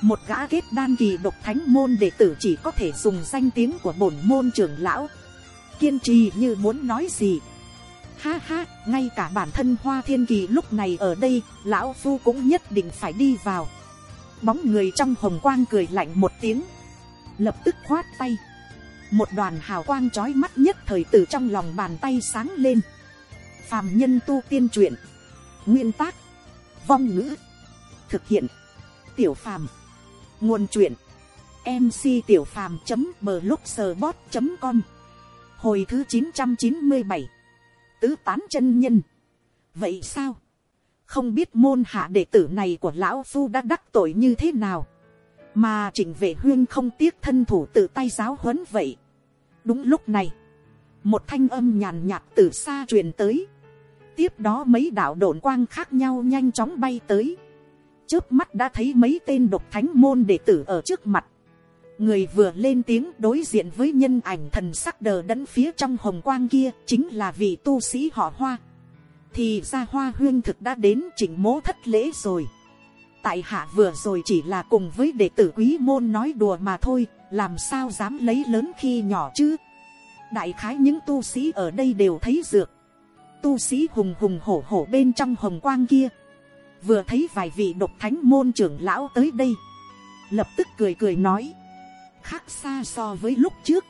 Một gã kết đan kỳ độc thánh môn đệ tử chỉ có thể dùng danh tiếng của bổn môn trưởng lão. Kiên trì như muốn nói gì Ha ha, ngay cả bản thân Hoa Thiên Kỳ lúc này ở đây, Lão Phu cũng nhất định phải đi vào. Bóng người trong hồng quang cười lạnh một tiếng. Lập tức khoát tay. Một đoàn hào quang chói mắt nhất thời từ trong lòng bàn tay sáng lên. Phàm nhân tu tiên truyện. Nguyên tác. Vong ngữ. Thực hiện. Tiểu phàm. Nguồn truyện. MC Tiểu Phàm.blogspot.com Hồi thứ 997 tứ tán chân nhân. vậy sao, không biết môn hạ đệ tử này của lão phu đã đắc tội như thế nào, mà chỉnh vệ huyên không tiếc thân thủ tự tay giáo huấn vậy. đúng lúc này, một thanh âm nhàn nhạt từ xa truyền tới, tiếp đó mấy đạo đồn quang khác nhau nhanh chóng bay tới, trước mắt đã thấy mấy tên độc thánh môn đệ tử ở trước mặt, người vừa lên tiếng đối diện với nhân ảnh thần sắc đờ đẫn phía trong hồng quang kia chính là vị tu sĩ họ hoa. Thì ra hoa huyên thực đã đến chỉnh mố thất lễ rồi. Tại hạ vừa rồi chỉ là cùng với đệ tử quý môn nói đùa mà thôi làm sao dám lấy lớn khi nhỏ chứ? Đại khái những tu sĩ ở đây đều thấy dược tu sĩ hùng hùng hổ hổ bên trong hồng quang kia. Vừa thấy vài vị độc thánh môn trưởng lão tới đây. Lập tức cười cười nói. Khác xa so với lúc trước.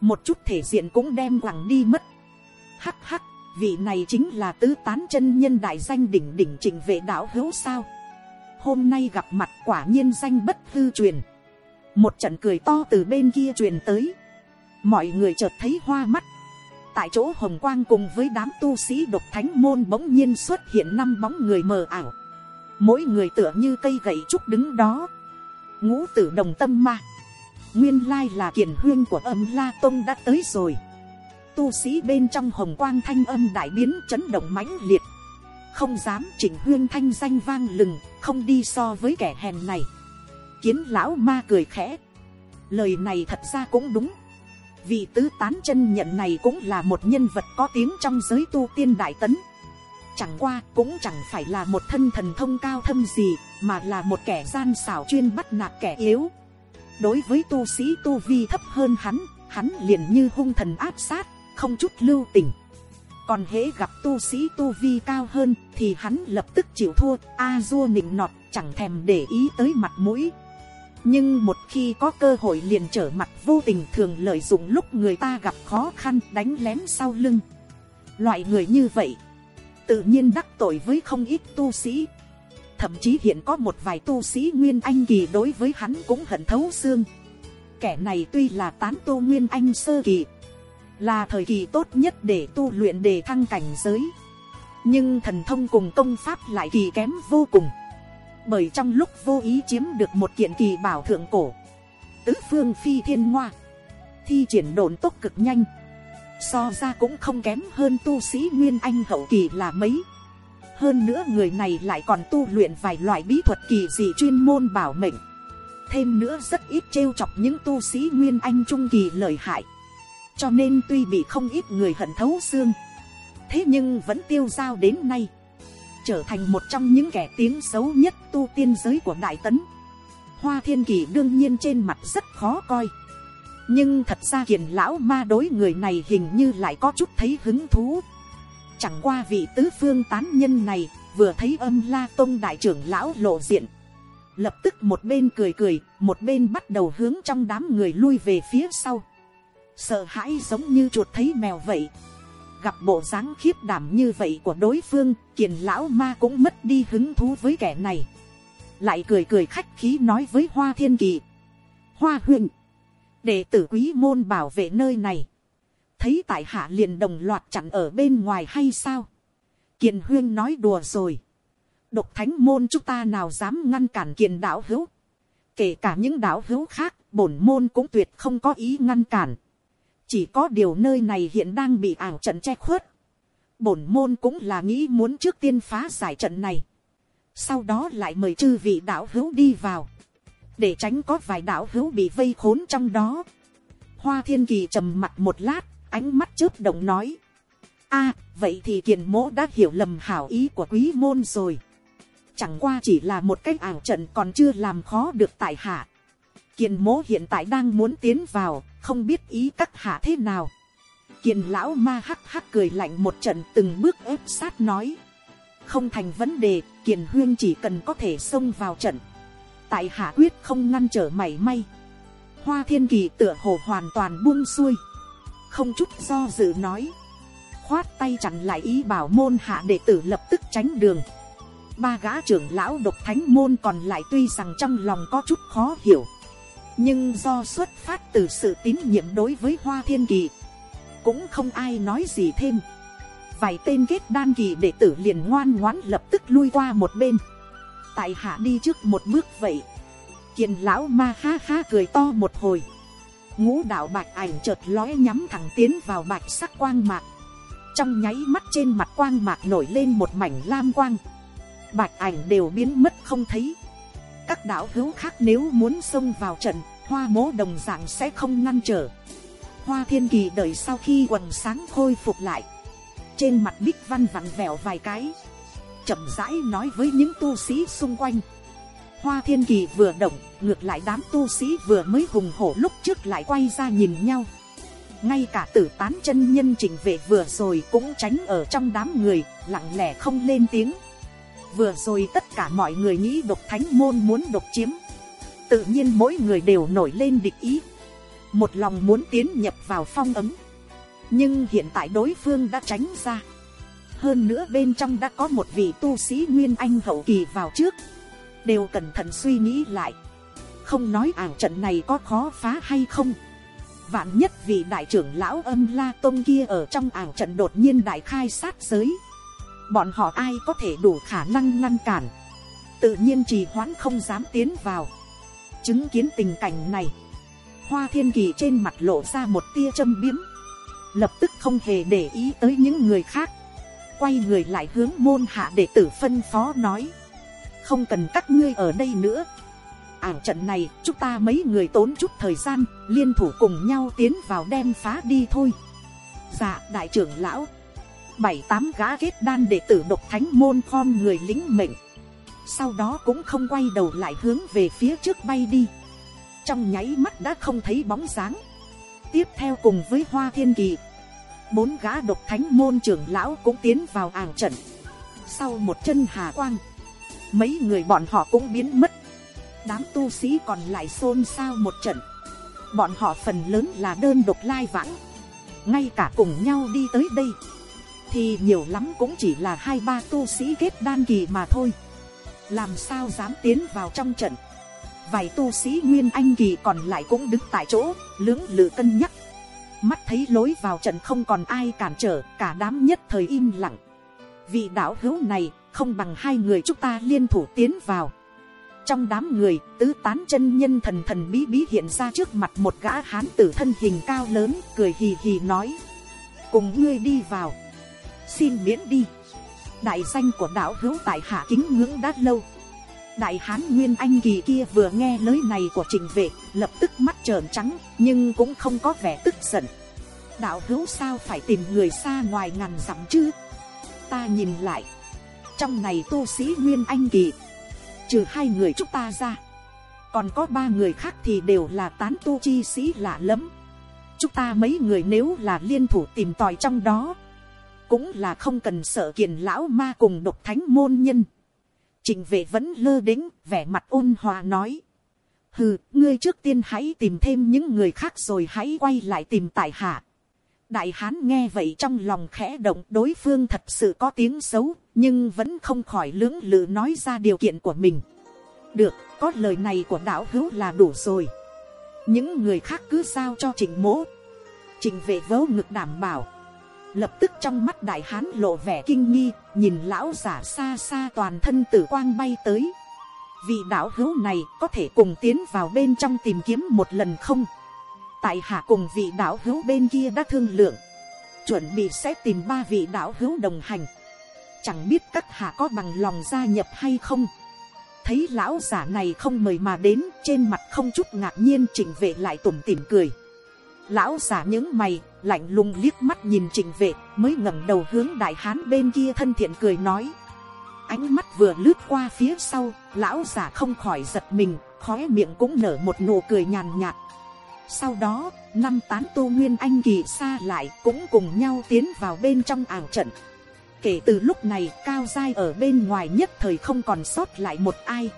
Một chút thể diện cũng đem quẳng đi mất. Hắc hắc, vị này chính là tứ tán chân nhân đại danh đỉnh đỉnh trình vệ đạo hữu sao? Hôm nay gặp mặt quả nhiên danh bất hư truyền. Một trận cười to từ bên kia truyền tới. Mọi người chợt thấy hoa mắt tại chỗ hồng quang cùng với đám tu sĩ độc thánh môn bỗng nhiên xuất hiện năm bóng người mờ ảo. Mỗi người tựa như cây gậy trúc đứng đó. Ngũ tử đồng tâm ma. Nguyên lai là kiền huyên của âm la tông đã tới rồi. Tu sĩ bên trong hồng quang thanh âm đại biến chấn động mãnh liệt. Không dám chỉnh huyên thanh danh vang lừng, không đi so với kẻ hèn này. Kiến lão ma cười khẽ. Lời này thật ra cũng đúng vị tứ tán chân nhận này cũng là một nhân vật có tiếng trong giới tu tiên đại tấn. Chẳng qua cũng chẳng phải là một thân thần thông cao thâm gì, mà là một kẻ gian xảo chuyên bắt nạt kẻ yếu. Đối với tu sĩ tu vi thấp hơn hắn hắn liền như hung thần áp sát, không chút lưu tình. Còn hễ gặp tu sĩ tu vi cao hơn thì hắn lập tức chịu thua, a dua nịnh nọt, chẳng thèm để ý tới mặt mũi nhưng một khi có cơ hội liền trở mặt vô tình thường lợi dụng lúc người ta gặp khó khăn đánh lén sau lưng. Loại người như vậy, tự nhiên đắc tội với không ít tu sĩ. Thậm chí hiện có một vài tu sĩ nguyên anh kỳ đối với hắn cũng hận thấu xương. Kẻ này tuy là tán tu nguyên anh sơ kỳ, là thời kỳ tốt nhất để tu luyện đề thăng cảnh giới. Nhưng thần thông cùng công pháp lại kỳ kém vô cùng bởi trong lúc vô ý chiếm được một kiện kỳ bảo thượng cổ. Tứ phương phi thiên hoa thi triển đồn tốc cực nhanh. So ra cũng không kém hơn tu sĩ nguyên anh hậu kỳ là mấy. Hơn nữa người này lại còn tu luyện vài loại bí thuật kỳ dị chuyên môn bảo mệnh. Thêm nữa rất ít trêu chọc những tu sĩ nguyên anh trung kỳ lợi hại. Cho nên tuy bị không ít người hận thấu xương, thế nhưng vẫn tiêu dao đến nay trở thành một trong những kẻ tiếng xấu nhất tu tiên giới của đại tấn. Hoa thiên kỳ đương nhiên trên mặt rất khó coi. Nhưng thật ra hiền lão ma đối người này hình như lại có chút thấy hứng thú. Chẳng qua vị tứ phương tán nhân này vừa thấy âm la tôn đại trưởng lão lộ diện. Lập tức một bên cười cười, một bên bắt đầu hướng trong đám người lui về phía sau. Sợ hãi giống như chuột thấy mèo vậy gặp bộ dáng khiếp đảm như vậy của đối phương kiền lão ma cũng mất đi hứng thú với kẻ này. Lại cười cười khách khí nói với hoa thiên kỳ. Hoa huynh đệ tử quý môn bảo vệ nơi này. Thấy tại hạ liền đồng loạt chặn ở bên ngoài hay sao? Kiền huyên nói đùa rồi. Độc thánh môn chúng ta nào dám ngăn cản kiền đạo hữu? Kể cả những đạo hữu khác, bổn môn cũng tuyệt không có ý ngăn cản chỉ có điều nơi này hiện đang bị ảo trận che khuất. Bổn môn cũng là nghĩ muốn trước tiên phá giải trận này. Sau đó lại mời chư vị đạo hữu đi vào. Để tránh có vài đạo hữu bị vây khốn trong đó. Hoa thiên kỳ trầm mặt một lát, ánh mắt chớp động nói. A, vậy thì kiền mỗ đã hiểu lầm hảo ý của quý môn rồi. Chẳng qua chỉ là một cách ảo trận còn chưa làm khó được tại hạ. Kiền mỗ hiện tại đang muốn tiến vào không biết ý các hạ thế nào. Kiền lão ma hắc hắc cười lạnh một trận từng bước ép sát nói. Không thành vấn đề, kiền huyên chỉ cần có thể xông vào trận. Tại hạ quyết không ngăn trở mảy may. Hoa thiên kỳ tựa hồ hoàn toàn buông xuôi. Không chút do dự nói. Khoát tay chặn lại ý bảo môn hạ đệ tử lập tức tránh đường. Ba gã trưởng lão độc thánh môn còn lại tuy rằng trong lòng có chút khó hiểu nhưng do xuất phát từ sự tín nhiệm đối với hoa thiên kỳ, cũng không ai nói gì thêm. Vài tên kết đan kỳ đệ tử liền ngoan ngoãn lập tức lui qua một bên. Tại hạ đi trước một bước vậy kiền lão ma ha ha cười to một hồi. Ngũ đạo bạch ảnh chợt lóe nhắm thẳng tiến vào bạch sắc quang mạc. Trong nháy mắt trên mặt quang mạc nổi lên một mảnh lam quang. Bạch ảnh đều biến mất không thấy các đạo hữu khác nếu muốn xông vào trận, hoa mố đồng dạng sẽ không ngăn trở. Hoa thiên kỳ đợi sau khi quần sáng khôi phục lại. Trên mặt bích văn vặn vẹo vài cái. Chậm rãi nói với những tu sĩ xung quanh. Hoa thiên kỳ vừa động, ngược lại đám tu sĩ vừa mới hùng hổ lúc trước lại quay ra nhìn nhau. Ngay cả tử tán chân nhân chỉnh vệ vừa rồi cũng tránh ở trong đám người, lặng lẽ không lên tiếng vừa rồi tất cả mọi người nghĩ độc thánh môn muốn độc chiếm. Tự nhiên mỗi người đều nổi lên địch ý. Một lòng muốn tiến nhập vào phong ấm. Nhưng hiện tại đối phương đã tránh ra. Hơn nữa bên trong đã có một vị tu sĩ nguyên anh hậu kỳ vào trước. Đều cẩn thận suy nghĩ lại. Không nói ảo trận này có khó phá hay không? Vạn nhất vị đại trưởng lão âm la tôn kia ở trong ảo trận đột nhiên đại khai sát giới bọn họ ai có thể đủ khả năng ngăn cản? Tự nhiên trì hoãn không dám tiến vào. Chứng kiến tình cảnh này, hoa thiên kỳ trên mặt lộ ra một tia châm biếm. Lập tức không hề để ý tới những người khác. Quay người lại hướng môn hạ đệ tử phân phó nói. Không cần các ngươi ở đây nữa. Ảo trận này, chúng ta mấy người tốn chút thời gian, liên thủ cùng nhau tiến vào đem phá đi thôi. Dạ đại trưởng lão bảy tám gã kết đan đệ tử độc thánh môn khom người lính mệnh. Sau đó cũng không quay đầu lại hướng về phía trước bay đi. Trong nháy mắt đã không thấy bóng dáng. Tiếp theo cùng với hoa thiên kỳ, bốn gã độc thánh môn trưởng lão cũng tiến vào ảo trận. Sau một chân hà quang, mấy người bọn họ cũng biến mất. Đám tu sĩ còn lại xôn xao một trận. Bọn họ phần lớn là đơn độc lai vãng. Ngay cả cùng nhau đi tới đây thì nhiều lắm cũng chỉ là hai ba tu sĩ kết đan kỳ mà thôi. Làm sao dám tiến vào trong trận? Vài tu sĩ nguyên anh kỳ còn lại cũng đứng tại chỗ, lưỡng lự cân nhắc. Mắt thấy lối vào trận không còn ai cản trở, cả đám nhất thời im lặng. Vị đạo hữu này, không bằng hai người chúng ta liên thủ tiến vào. Trong đám người, tứ tán chân nhân thần thần bí bí hiện ra trước mặt một gã hán tử thân hình cao lớn, cười hì hì nói. Cùng ngươi đi vào xin miễn đi. Đại danh của đạo hữu tại hạ kính ngưỡng đã lâu. Đại hán nguyên anh kỳ kia vừa nghe lời này của trình vệ, lập tức mắt trợn trắng, nhưng cũng không có vẻ tức giận. Đạo hữu sao phải tìm người xa ngoài ngàn dặm chứ? Ta nhìn lại. Trong này tu sĩ nguyên anh kỳ, trừ hai người chúng ta ra, còn có ba người khác thì đều là tán tu chi sĩ lạ lẫm. Chúng ta mấy người nếu là liên thủ tìm tòi trong đó cũng là không cần sợ kiền lão ma cùng độc thánh môn nhân. Trình vệ vẫn lơ đĩnh, vẻ mặt ôn hòa nói. Hừ, ngươi trước tiên hãy tìm thêm những người khác rồi hãy quay lại tìm tại hạ. Đại hán nghe vậy trong lòng khẽ động, đối phương thật sự có tiếng xấu, nhưng vẫn không khỏi lưỡng lự nói ra điều kiện của mình. Được, có lời này của đạo hữu là đủ rồi. Những người khác cứ giao cho trình mỗ. Trình vệ vớ ngực đảm bảo lập tức trong mắt đại hán lộ vẻ kinh nghi, nhìn lão giả xa xa toàn thân tử quang bay tới. Vị đạo hữu này có thể cùng tiến vào bên trong tìm kiếm một lần không? Tại hạ cùng vị đạo hữu bên kia đã thương lượng. Chuẩn bị sẽ tìm ba vị đạo hữu đồng hành. Chẳng biết các hạ có bằng lòng gia nhập hay không? Thấy lão giả này không mời mà đến, trên mặt không chút ngạc nhiên chỉnh vệ lại tủm tỉm cười lão giả những mày, lạnh lùng liếc mắt nhìn chỉnh vệ, mới ngẩng đầu hướng đại hán bên kia thân thiện cười nói. Ánh mắt vừa lướt qua phía sau, lão giả không khỏi giật mình khói miệng cũng nở một nụ cười nhàn nhạt. Sau đó, năm tán tu nguyên anh kỳ xa lại cũng cùng nhau tiến vào bên trong ảo trận. Kể từ lúc này, cao giai ở bên ngoài nhất thời không còn sót lại một ai.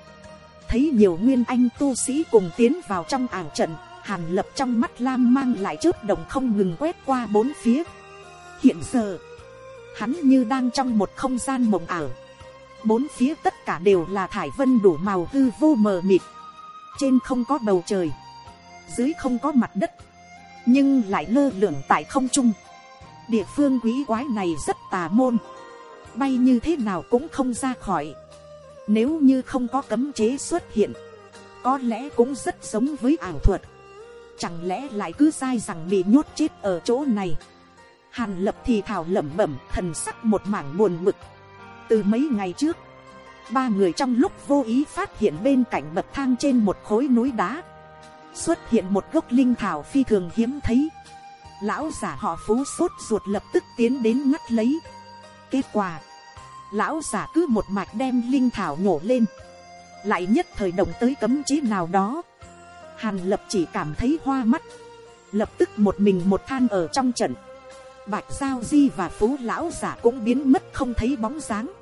Thấy nhiều nguyên anh tu sĩ cùng tiến vào trong ảo trận hàn lập trong mắt lam mang lại chớp đồng không ngừng quét qua bốn phía. Hiện giờ, hắn như đang trong một không gian mộng ảo. Bốn phía tất cả đều là thải vân đủ màu hư vô mờ mịt. Trên không có bầu trời, dưới không có mặt đất, nhưng lại lơ lửng tại không trung. Địa phương quý quái này rất tà môn. Bay như thế nào cũng không ra khỏi. Nếu như không có cấm chế xuất hiện, có lẽ cũng rất giống với ảo thuật chẳng lẽ lại cứ sai rằng bị nhốt chết ở chỗ này? Hàn lập thì thảo lẩm bẩm thần sắc một mảng buồn mực. Từ mấy ngày trước ba người trong lúc vô ý phát hiện bên cạnh bậc thang trên một khối núi đá xuất hiện một gốc linh thảo phi thường hiếm thấy. Lão giả họ phú sốt ruột lập tức tiến đến ngắt lấy. Kết quả lão giả cứ một mạch đem linh thảo nhổ lên. Lại nhất thời động tới cấm chế nào đó, hàn lập chỉ cảm thấy hoa mắt, lập tức một mình một than ở trong trận, bạch giao di và phú lão giả cũng biến mất không thấy bóng dáng,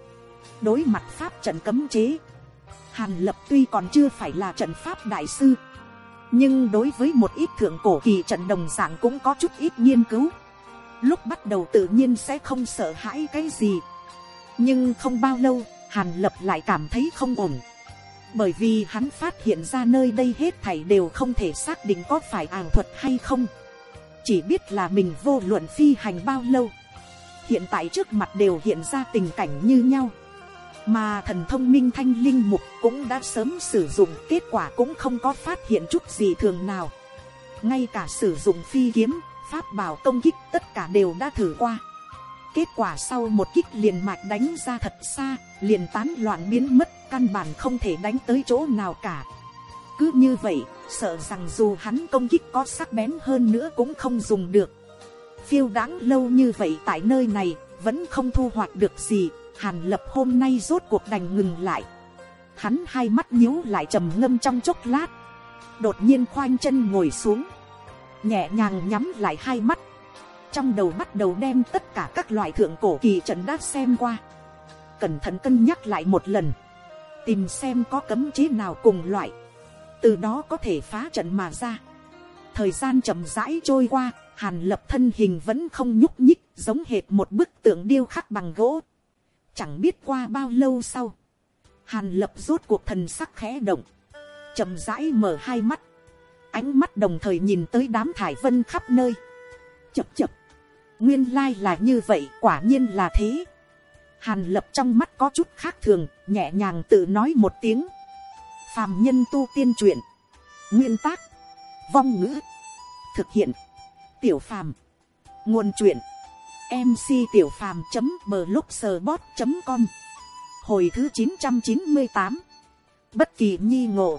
đối mặt pháp trận cấm chế, hàn lập tuy còn chưa phải là trận pháp đại sư, nhưng đối với một ít thượng cổ kỳ trận đồng dạng cũng có chút ít nghiên cứu, lúc bắt đầu tự nhiên sẽ không sợ hãi cái gì, nhưng không bao lâu, hàn lập lại cảm thấy không ổn, bởi vì hắn phát hiện ra nơi đây hết thảy đều không thể xác định có phải ảo thuật hay không, chỉ biết là mình vô luận phi hành bao lâu, hiện tại trước mặt đều hiện ra tình cảnh như nhau, mà thần thông minh thanh linh mục cũng đã sớm sử dụng kết quả cũng không có phát hiện chút gì thường nào. Ngay cả sử dụng phi kiếm pháp bảo công kích tất cả đều đã thử qua. Kết quả sau một kích liền mạch đánh ra thật xa liền tán loạn biến mất căn bản không thể đánh tới chỗ nào cả. Cứ như vậy, sợ rằng dù hắn công kích có sắc bén hơn nữa cũng không dùng được. Phiêu đáng lâu như vậy tại nơi này, vẫn không thu hoạch được gì. Hàn lập hôm nay rốt cuộc đành ngừng lại. Hắn hai mắt nhíu lại trầm ngâm trong chốc lát. Đột nhiên khoanh chân ngồi xuống. Nhẹ nhàng nhắm lại hai mắt. Trong đầu bắt đầu đem tất cả các loại thượng cổ kỳ trận đã xem qua. Cẩn thận cân nhắc lại một lần tìm xem có cấm chế nào cùng loại từ đó có thể phá trận mà ra thời gian chậm rãi trôi qua, hàn lập thân hình vẫn không nhúc nhích, giống hệt một bức tượng điêu khắc bằng gỗ Chẳng biết qua bao lâu sau. Hàn lập rốt cuộc thần sắc khẽ động. chậm rãi mở hai mắt. Ánh mắt đồng thời nhìn tới đám thải vân khắp nơi. Chập chập. Nguyên lai là như vậy, quả nhiên là thế. Hàn lập trong mắt có chút khác thường. Nhẹ nhàng tự nói một tiếng. Phàm nhân tu tiên truyện. Nguyên tác. Vong ngữ. Thực hiện. Tiểu phàm. Nguồn truyện mc tiểu phàm blogspot com hồi thứ chín trăm chín mươi tám, bất kỳ nhi ngộ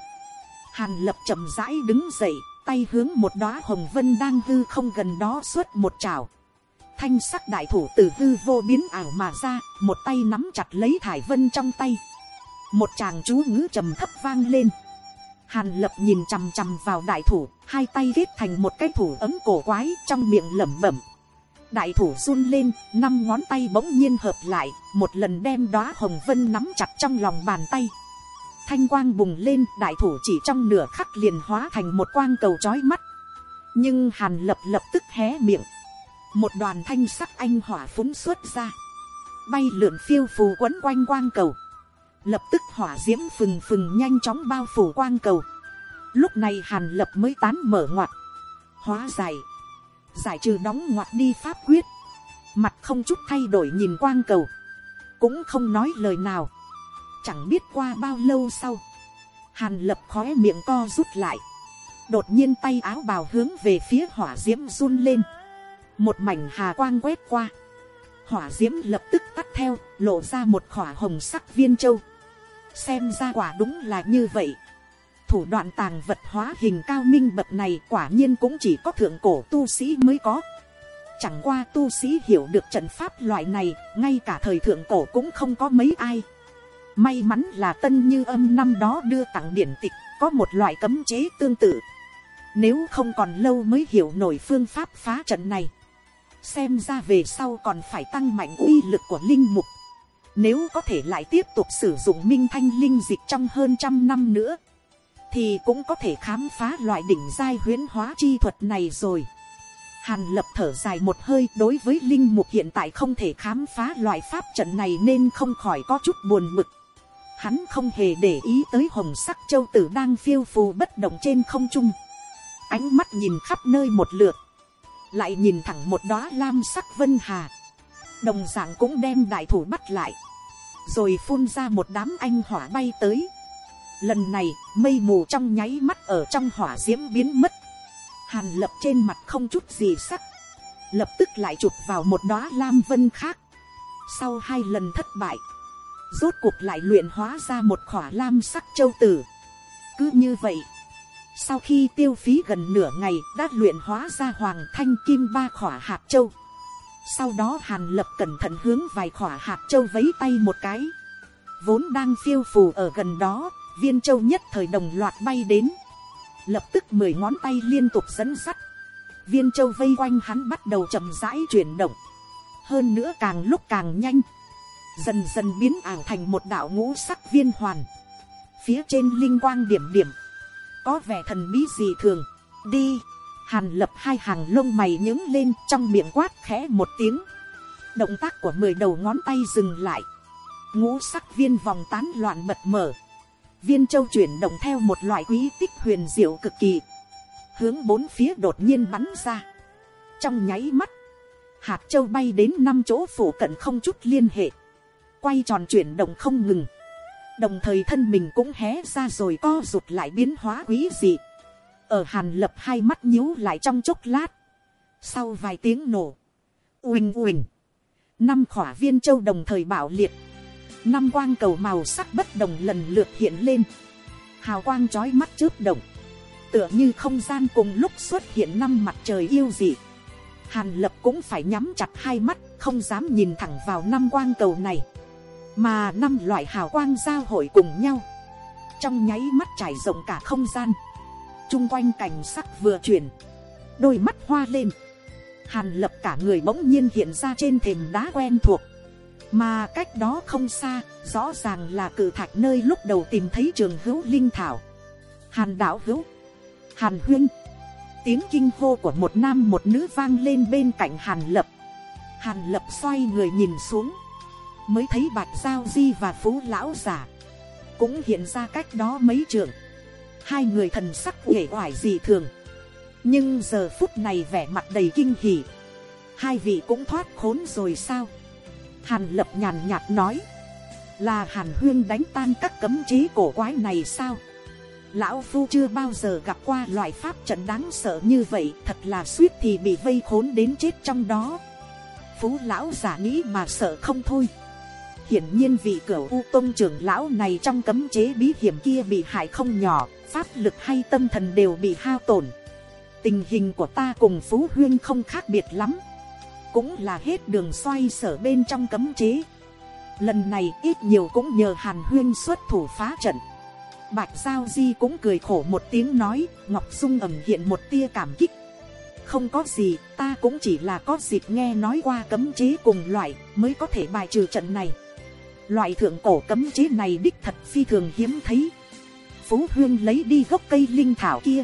hàn lập chậm rãi đứng dậy, tay hướng một đóa hồng vân đang hư không gần đó suốt một trào thanh sắc đại thủ từ hư vô biến ảo mà ra, một tay nắm chặt lấy thải vân trong tay. Một chàng chú ngữ trầm thấp vang lên. Hàn lập nhìn chằm chằm vào đại thủ, hai tay ghét thành một cái thủ ấm cổ quái trong miệng lẩm bẩm. Đại thủ run lên, năm ngón tay bỗng nhiên hợp lại, một lần đem đóa hồng vân nắm chặt trong lòng bàn tay. Thanh quang bùng lên, đại thủ chỉ trong nửa khắc liền hóa thành một quang cầu trói mắt. Nhưng hàn lập lập tức hé miệng một đoàn thanh sắc anh hỏa phúng xuất ra. Bay lượn phiêu phù quấn quanh quang cầu. Lập tức hỏa d i ễ m phừng phừng nhanh chóng bao phủ quang cầu. Lúc này hàn lập mới tán mở ngoặt. Hóa dài giải trừ đóng ngoặt đi pháp quyết, mặt không chút thay đổi nhìn quang cầu, cũng không nói lời nào, chẳng biết qua bao lâu sau, hàn lập khói miệng co rút lại, đột nhiên tay áo bào hướng về phía hỏa d i ễ m run lên, một mảnh hà quang quét qua, hỏa d i ễ m lập tức tắt theo, lộ ra một khỏa hồng sắc viên châu, xem ra quả đúng là như vậy, thủ đoạn tàng vật hóa hình cao minh bậc này quả nhiên cũng chỉ có thượng cổ tu sĩ mới có. Chẳng qua tu sĩ hiểu được trận pháp loại này, ngay cả thời thượng cổ cũng không có mấy ai. May mắn là tân như âm năm đó đưa tặng điển tịch, có một loại cấm chế tương tự. Nếu không còn lâu mới hiểu nổi phương pháp phá trận này. Xem ra về sau còn phải tăng mạnh uy lực của linh mục. Nếu có thể lại tiếp tục sử dụng minh thanh linh dịch trong hơn trăm năm nữa, thì cũng có thể khám phá loại đỉnh giai huyễn hóa chi thuật này rồi. Hàn lập thở dài một hơi, đối với linh mục hiện tại không thể khám phá loại pháp trận này nên không khỏi có chút buồn bực. Hắn không hề để ý tới hồng sắc châu tử đang phiêu phù bất động trên không trung. Ánh mắt nhìn khắp nơi một lượt. Lại nhìn thẳng một đóa lam sắc vân hà. Đồng dạng cũng đem đại thủ bắt lại. Rồi phun ra một đám anh hỏa bay tới. Lần này, mây mù trong nháy mắt ở trong hỏa diễm biến mất. Hàn lập trên mặt không chút gì sắc. Lập tức lại chụp vào một đóa lam vân khác. Sau hai lần thất bại, rốt cuộc lại luyện hóa ra một khỏa lam sắc châu tử. Cứ như vậy sau khi tiêu phí gần nửa ngày đã luyện hóa ra hoàng thanh kim ba khỏa hạt châu. Sau đó hàn lập cẩn thận hướng vài khỏa hạt châu vấy tay một cái. Vốn đang phiêu phù ở gần đó viên châu nhất thời đồng loạt bay đến, lập tức mười ngón tay liên tục dẫn sắt, viên châu vây quanh hắn bắt đầu chậm rãi chuyển động, hơn nữa càng lúc càng nhanh, dần dần biến ảo thành một đạo ngũ sắc viên hoàn, phía trên linh quang điểm điểm, có vẻ thần bí gì thường, đi, hàn lập hai hàng lông mày nhướng lên trong miệng quát khẽ một tiếng, động tác của mười đầu ngón tay dừng lại, ngũ sắc viên vòng tán loạn bật mở, viên châu chuyển động theo một loại quý tích huyền diệu cực kỳ, hướng bốn phía đột nhiên bắn ra. trong nháy mắt, hạt châu bay đến năm chỗ phủ cận không chút liên hệ, quay tròn chuyển động không ngừng, đồng thời thân mình cũng hé ra rồi co rụt lại biến hóa quý dị, ở hàn lập hai mắt nhíu lại trong chốc lát, sau vài tiếng nổ, uỳnh uỳnh, năm khỏa viên châu đồng thời bảo liệt, năm quang cầu màu sắc bất đồng lần lượt hiện lên, hào quang trói mắt trước động, tựa như không gian cùng lúc xuất hiện năm mặt trời yêu dị. Hàn lập cũng phải nhắm chặt hai mắt, không dám nhìn thẳng vào năm quang cầu này, mà năm loại hào quang giao hội cùng nhau, trong nháy mắt trải rộng cả không gian, chung quanh cảnh sắc vừa chuyển, đôi mắt hoa lên, hàn lập cả người bỗng nhiên hiện ra trên thềm đá quen thuộc, mà cách đó không xa, rõ ràng là cử thạch nơi lúc đầu tìm thấy trường hữu linh thảo. Hàn đảo hữu, hàn huyên, tiếng kinh hô của một nam một nữ vang lên bên cạnh hàn lập. Hàn lập xoay người nhìn xuống, mới thấy bạch giao di và phú lão giả, cũng hiện ra cách đó mấy trường. Hai người thần sắc uể oải dị thường, nhưng giờ phút này vẻ mặt đầy kinh hỉ. Hai vị cũng thoát khốn rồi sao? Hàn lập nhàn nhạt nói. Là hàn huyên đánh tan các cấm chế cổ quái này sao? Lão Phu chưa bao giờ gặp qua loại pháp trận đáng sợ như vậy Thật là suýt thì bị vây khốn đến chết trong đó Phú lão giả nghĩ mà sợ không thôi Hiển nhiên vị cửu u tôn trưởng lão này trong cấm chế bí hiểm kia bị hại không nhỏ Pháp lực hay tâm thần đều bị hao tổn Tình hình của ta cùng Phú Huyên không khác biệt lắm cũng là hết đường xoay sở bên trong cấm chế. Lần này ít nhiều cũng nhờ Hàn Huyên xuất thủ phá trận. Bạch Giao Di cũng cười khổ một tiếng nói, Ngọc Dung ẩm hiện một tia cảm kích. Không có gì, ta cũng chỉ là có dịp nghe nói qua cấm chế cùng loại, mới có thể bài trừ trận này. Loại thượng cổ cấm chế này đích thật phi thường hiếm thấy. Phú Huyên lấy đi gốc cây linh thảo kia,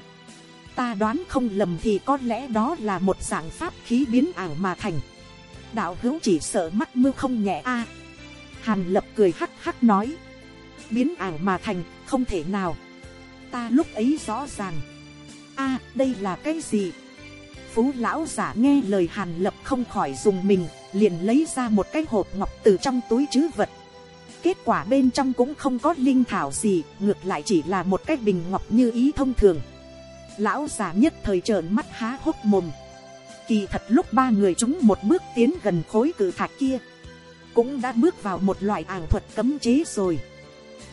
ta đoán không lầm thì có lẽ đó là một dạng pháp khí biến ảo mà thành. đạo hữu chỉ sợ mắt mưa không nhẹ a. hàn lập cười hắc hắc nói. biến ảo mà thành, không thể nào. ta lúc ấy rõ ràng. a đây là cái gì. phú lão giả nghe lời hàn lập không khỏi dùng mình, liền lấy ra một cái hộp ngọc từ trong túi chứ vật. Kết quả bên trong cũng không có linh thảo gì, ngược lại chỉ là một cái bình ngọc như ý thông thường lão già nhất thời trợn mắt há hốc mồm. Kỳ thật lúc ba người chúng một bước tiến gần khối cử thạch kia, cũng đã bước vào một loại ảo thuật cấm chế rồi.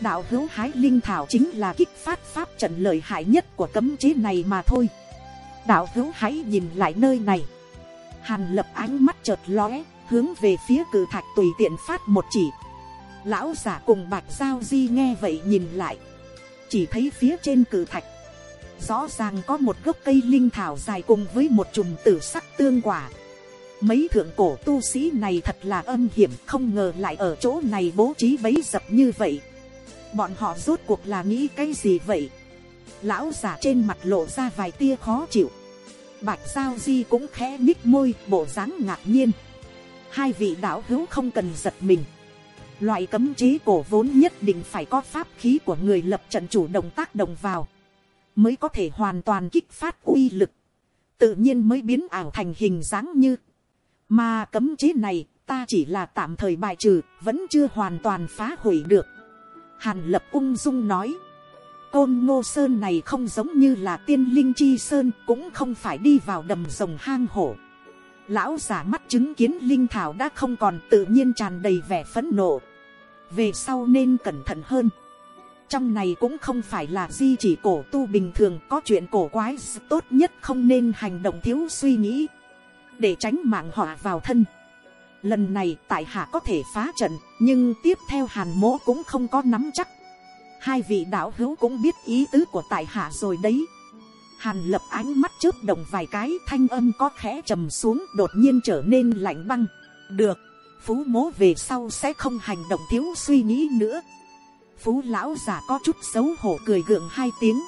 Đạo hữu hái linh thảo chính là kích phát pháp trận lợi hại nhất của cấm chế này mà thôi. Đạo hữu hãy nhìn lại nơi này. Hàn lập ánh mắt chợt lóe, hướng về phía cử thạch tùy tiện phát một chỉ. Lão giả cùng bạch giao di nghe vậy nhìn lại. Chỉ thấy phía trên cử thạch Rõ ràng có một gốc cây linh thảo dài cùng với một chùm tử sắc tương quả. Mấy thượng cổ tu sĩ này thật là âm hiểm không ngờ lại ở chỗ này bố trí bấy dập như vậy. Bọn họ rốt cuộc là nghĩ cái gì vậy? Lão giả trên mặt lộ ra vài tia khó chịu. Bạch Giao Di cũng khẽ nít môi, bộ dáng ngạc nhiên. Hai vị đạo hữu không cần giật mình. Loại cấm chế cổ vốn nhất định phải có pháp khí của người lập trận chủ động tác động vào mới có thể hoàn toàn kích phát uy lực, tự nhiên mới biến ảo thành hình dáng như. Mà cấm chế này ta chỉ là tạm thời bài trừ, vẫn chưa hoàn toàn phá hủy được. Hàn lập ung dung nói, côn ngô sơn này không giống như là tiên linh chi sơn, cũng không phải đi vào đầm rồng hang hổ. Lão giả mắt chứng kiến linh thảo đã không còn tự nhiên tràn đầy vẻ phẫn nộ. Về sau nên cẩn thận hơn. Trong này cũng không phải là di chỉ cổ tu bình thường, có chuyện cổ quái tốt nhất không nên hành động thiếu suy nghĩ. Để tránh mạng họa vào thân. Lần này tại hạ có thể phá trận, nhưng tiếp theo hàn mỗ cũng không có nắm chắc. Hai vị đạo hữu cũng biết ý tứ của tại hạ rồi đấy hàn lập ánh mắt chớp đồng vài cái thanh âm có khẽ trầm xuống đột nhiên trở nên lạnh băng. Được, phú mố về sau sẽ không hành động thiếu suy nghĩ nữa. Phú lão già có chút xấu hổ cười gượng hai tiếng.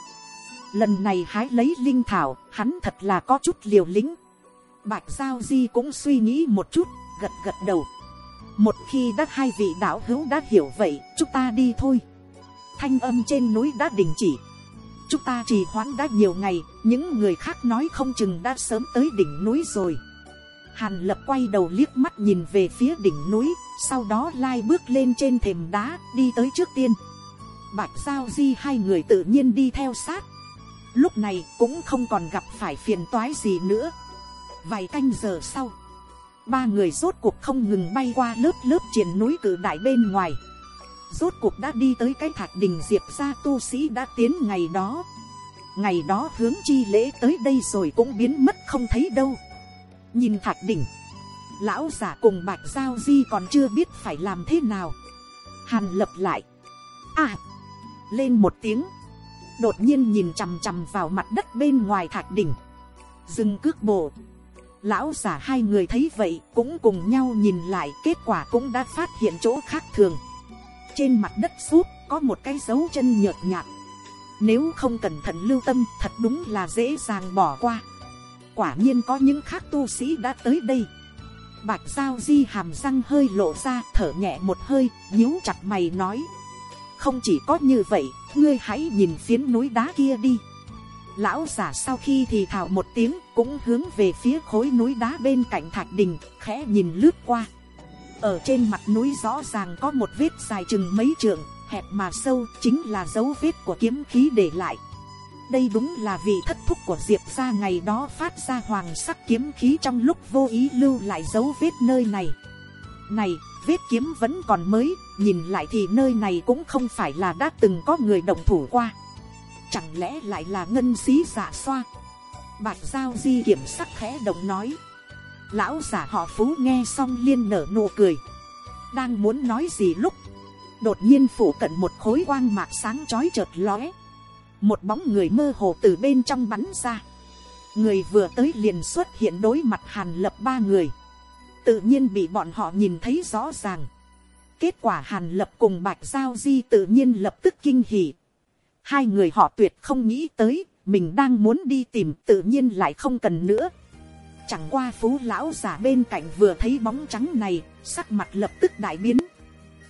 Lần này hái lấy linh thảo, hắn thật là có chút liều lĩnh. Bạch giao di cũng suy nghĩ một chút, gật gật đầu. Một khi đã hai vị đạo hữu đã hiểu vậy, chúng ta đi thôi. Thanh âm trên núi đã đình chỉ chúng ta trì hoãn đã nhiều ngày, những người khác nói không chừng đã sớm tới đỉnh núi rồi. Hàn lập quay đầu liếc mắt nhìn về phía đỉnh núi, sau đó lai bước lên trên thềm đá, đi tới trước tiên. Bạch giao di hai người tự nhiên đi theo sát. Lúc này cũng không còn gặp phải phiền toái gì nữa. Vài canh giờ sau, ba người rốt cuộc không ngừng bay qua lớp lớp triển núi cử đại bên ngoài rốt cuộc đã đi tới cái thạch đình diệp ra tu sĩ đã tiến ngày đó. Ngày đó hướng chi lễ tới đây rồi cũng biến mất không thấy đâu. Nhìn thạch đỉnh lão giả cùng bạch giao di còn chưa biết phải làm thế nào. Hàn lập lại. À lên một tiếng. Đột nhiên nhìn chằm chằm vào mặt đất bên ngoài thạch đỉnh dừng cước bộ. Lão giả hai người thấy vậy cũng cùng nhau nhìn lại, kết quả cũng đã phát hiện chỗ khác thường trên mặt đất sút có một cái dấu chân nhợt nhạt. Nếu không cẩn thận lưu tâm, thật đúng là dễ dàng bỏ qua. Quả nhiên có những khác tu sĩ đã tới đây. Bạch giao di hàm răng hơi lộ ra, thở nhẹ một hơi, nhíu chặt mày nói. Không chỉ có như vậy, ngươi hãy nhìn phiến núi đá kia đi. Lão giả sau khi thì thào một tiếng, cũng hướng về phía khối núi đá bên cạnh thạch đình, khẽ nhìn lướt qua ở trên mặt núi rõ ràng có một vết dài chừng mấy trượng, hẹp mà sâu, chính là dấu vết của kiếm khí để lại. Đây đúng là vị thất thúc của diệp ra ngày đó phát ra hoàng sắc kiếm khí trong lúc vô ý lưu lại dấu vết nơi này. Này, vết kiếm vẫn còn mới, nhìn lại thì nơi này cũng không phải là đã từng có người động thủ qua. Chẳng lẽ lại là ngân xí giả xoa? Bạch giao di kiểm sắc khẽ động nói lão giả họ phú nghe xong liên nở nụ cười. Đang muốn nói gì lúc, đột nhiên phủ cận một khối quang mạc sáng chói chợt lóe. Một bóng người mơ hồ từ bên trong bắn ra. Người vừa tới liền xuất hiện đối mặt hàn lập ba người. Tự nhiên bị bọn họ nhìn thấy rõ ràng. Kết quả hàn lập cùng bạch giao di tự nhiên lập tức kinh hỉ. Hai người họ tuyệt không nghĩ tới, mình đang muốn đi tìm tự nhiên lại không cần nữa chẳng qua phú lão giả bên cạnh vừa thấy bóng trắng này, sắc mặt lập tức đại biến.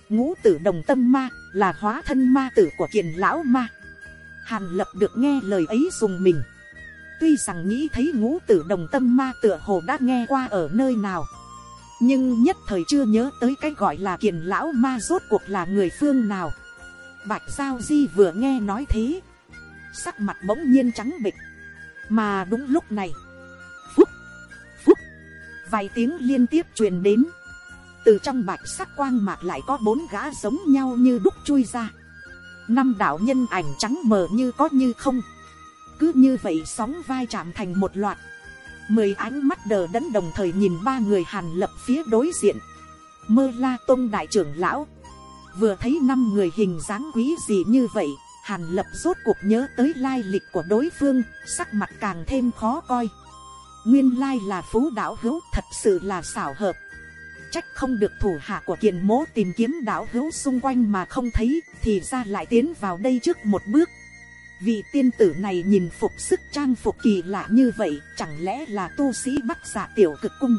Ngũ tử đồng tâm ma, là hóa thân ma tử của kiền lão ma. Hàn lập được nghe lời ấy dùng mình. Tuy rằng nghĩ thấy ngũ tử đồng tâm ma tựa hồ đã nghe qua ở nơi nào. Nhưng nhất thời chưa nhớ tới cái gọi là kiền lão ma rốt cuộc là người phương nào. Bạch giao di vừa nghe nói thế. Sắc mặt bỗng nhiên trắng bịch mà đúng lúc này vài tiếng liên tiếp truyền đến. Từ trong bạch sắc quang mạc lại có bốn gã giống nhau như đúc chui ra. Năm đạo nhân ảnh trắng mờ như có như không. Cứ như vậy sóng vai chạm thành một loạt. Mười ánh mắt đờ đẫn đồng thời nhìn ba người hàn lập phía đối diện. Mơ la tôn đại trưởng lão. Vừa thấy năm người hình dáng quý gì như vậy, hàn lập rốt cuộc nhớ tới lai lịch của đối phương, sắc mặt càng thêm khó coi nguyên lai là phú đạo hữu, thật sự là xảo hợp. Trách không được thủ hạ của kiền mố tìm kiếm đạo hữu xung quanh mà không thấy, thì ra lại tiến vào đây trước một bước. Vị tiên tử này nhìn phục sức trang phục kỳ lạ như vậy, chẳng lẽ là tu sĩ bắc giả tiểu cực cung?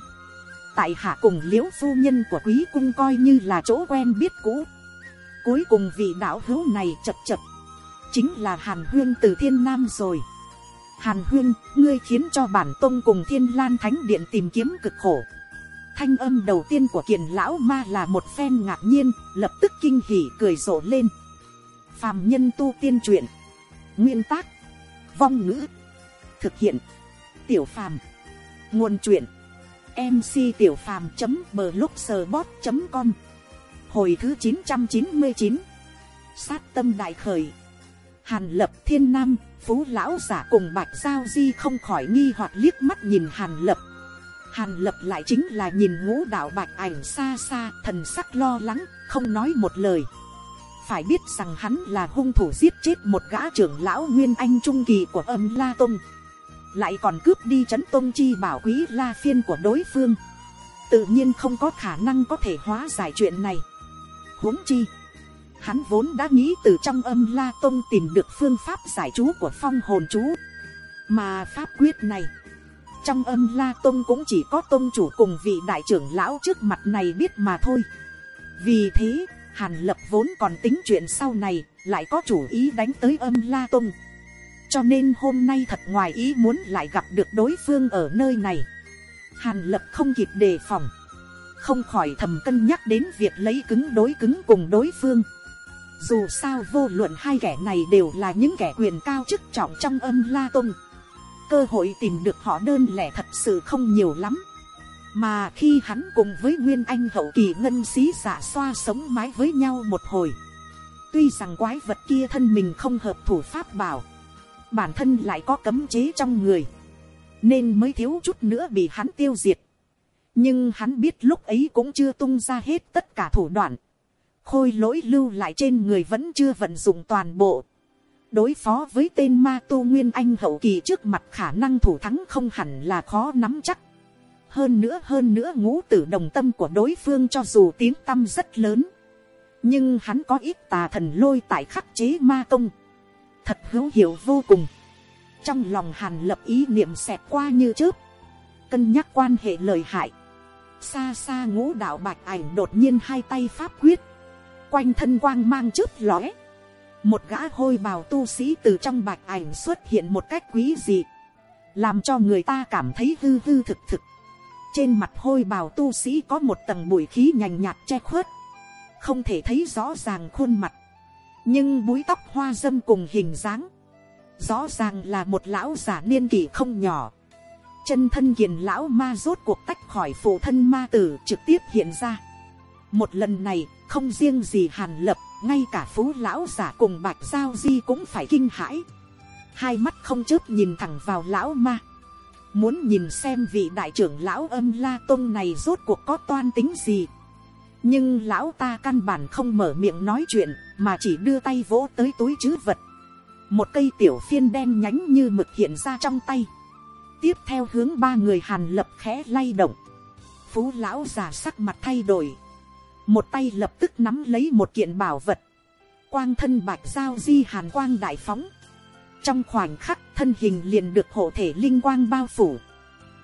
Tại hạ cùng liễu phu nhân của quý cung coi như là chỗ quen biết cũ. Cuối cùng vị đạo hữu này chật chật chính là hàn huyên từ thiên nam rồi hàn huyên, ngươi khiến cho bản tông cùng thiên lan thánh điện tìm kiếm cực khổ. Thanh âm đầu tiên của kiền lão ma là một phen ngạc nhiên, lập tức kinh hỉ cười rộ lên. Phàm nhân tu tiên truyện, nguyên tác, vong ngữ, thực hiện, tiểu phàm, nguồn truyện mc tiểu phàm blogspot com. Hồi thứ chín trăm chín mươi chín, sát tâm đại khởi hàn lập thiên nam, phú lão giả cùng bạch giao di không khỏi nghi hoặc liếc mắt nhìn hàn lập. Hàn lập lại chính là nhìn ngũ đạo bạch ảnh xa xa, thần sắc lo lắng, không nói một lời. Phải biết rằng hắn là hung thủ giết chết một gã trưởng lão nguyên anh trung kỳ của âm la tông. Lại còn cướp đi chấn tông chi bảo quý la phiên của đối phương. Tự nhiên không có khả năng có thể hóa giải chuyện này. Huống chi hắn vốn đã nghĩ từ trong âm la tông tìm được phương pháp giải chú của phong hồn chú. Mà pháp quyết này, trong âm la tông cũng chỉ có tông chủ cùng vị đại trưởng lão trước mặt này biết mà thôi. Vì thế, hàn lập vốn còn tính chuyện sau này lại có chủ ý đánh tới âm la tông. Cho nên hôm nay thật ngoài ý muốn lại gặp được đối phương ở nơi này. Hàn lập không kịp đề phòng. Không khỏi thầm cân nhắc đến việc lấy cứng đối cứng cùng đối phương dù sao vô luận hai kẻ này đều là những kẻ quyền cao chức trọng trong âm la tông cơ hội tìm được họ đơn lẻ thật sự không nhiều lắm. Mà khi hắn cùng với nguyên anh hậu kỳ ngân xí giả xoa sống mái với nhau một hồi. Tuy rằng quái vật kia thân mình không hợp thủ pháp bảo, bản thân lại có cấm chế trong người, nên mới thiếu chút nữa bị hắn tiêu diệt. Nhưng hắn biết lúc ấy cũng chưa tung ra hết tất cả thủ đoạn khôi lỗi lưu lại trên người vẫn chưa vận dụng toàn bộ. Đối phó với tên ma tu nguyên anh hậu kỳ trước mặt khả năng thủ thắng không hẳn là khó nắm chắc. Hơn nữa hơn nữa ngũ tử đồng tâm của đối phương cho dù tiếng tâm rất lớn, nhưng hắn có ít tà thần lôi tại khắc chế ma công. Thật hữu hiệu vô cùng. Trong lòng hàn lập ý niệm xẹt qua như trước cân nhắc quan hệ lời hại. Xa xa ngũ đạo bạch ảnh đột nhiên hai tay pháp quyết quanh thân quang mang chớp lóe. Một gã hôi bào tu sĩ từ trong bạch ảnh xuất hiện một cách quý dị, làm cho người ta cảm thấy hư hư thực thực. Trên mặt hôi bào tu sĩ có một tầng bụi khí nhành nhạt che khuất, không thể thấy rõ ràng khuôn mặt. Nhưng búi tóc hoa dâm cùng hình dáng, rõ ràng là một lão giả niên kỷ không nhỏ. Chân thân kiền lão ma rốt cuộc tách khỏi phụ thân ma tử trực tiếp hiện ra. Một lần này không riêng gì hàn lập, ngay cả phú lão giả cùng bạch giao di cũng phải kinh hãi. Hai mắt không chớp nhìn thẳng vào lão ma. Muốn nhìn xem vị đại trưởng lão âm la tôn này rốt cuộc có toan tính gì. Nhưng lão ta căn bản không mở miệng nói chuyện, mà chỉ đưa tay vỗ tới túi chứ vật. Một cây tiểu phiên đen nhánh như mực hiện ra trong tay. Tiếp theo hướng ba người hàn lập khẽ lay động. Phú lão già sắc mặt thay đổi một tay lập tức nắm lấy một kiện bảo vật. Quang thân bạch giao di hàn quang đại phóng. Trong khoảnh khắc thân hình liền được hộ thể linh quang bao phủ.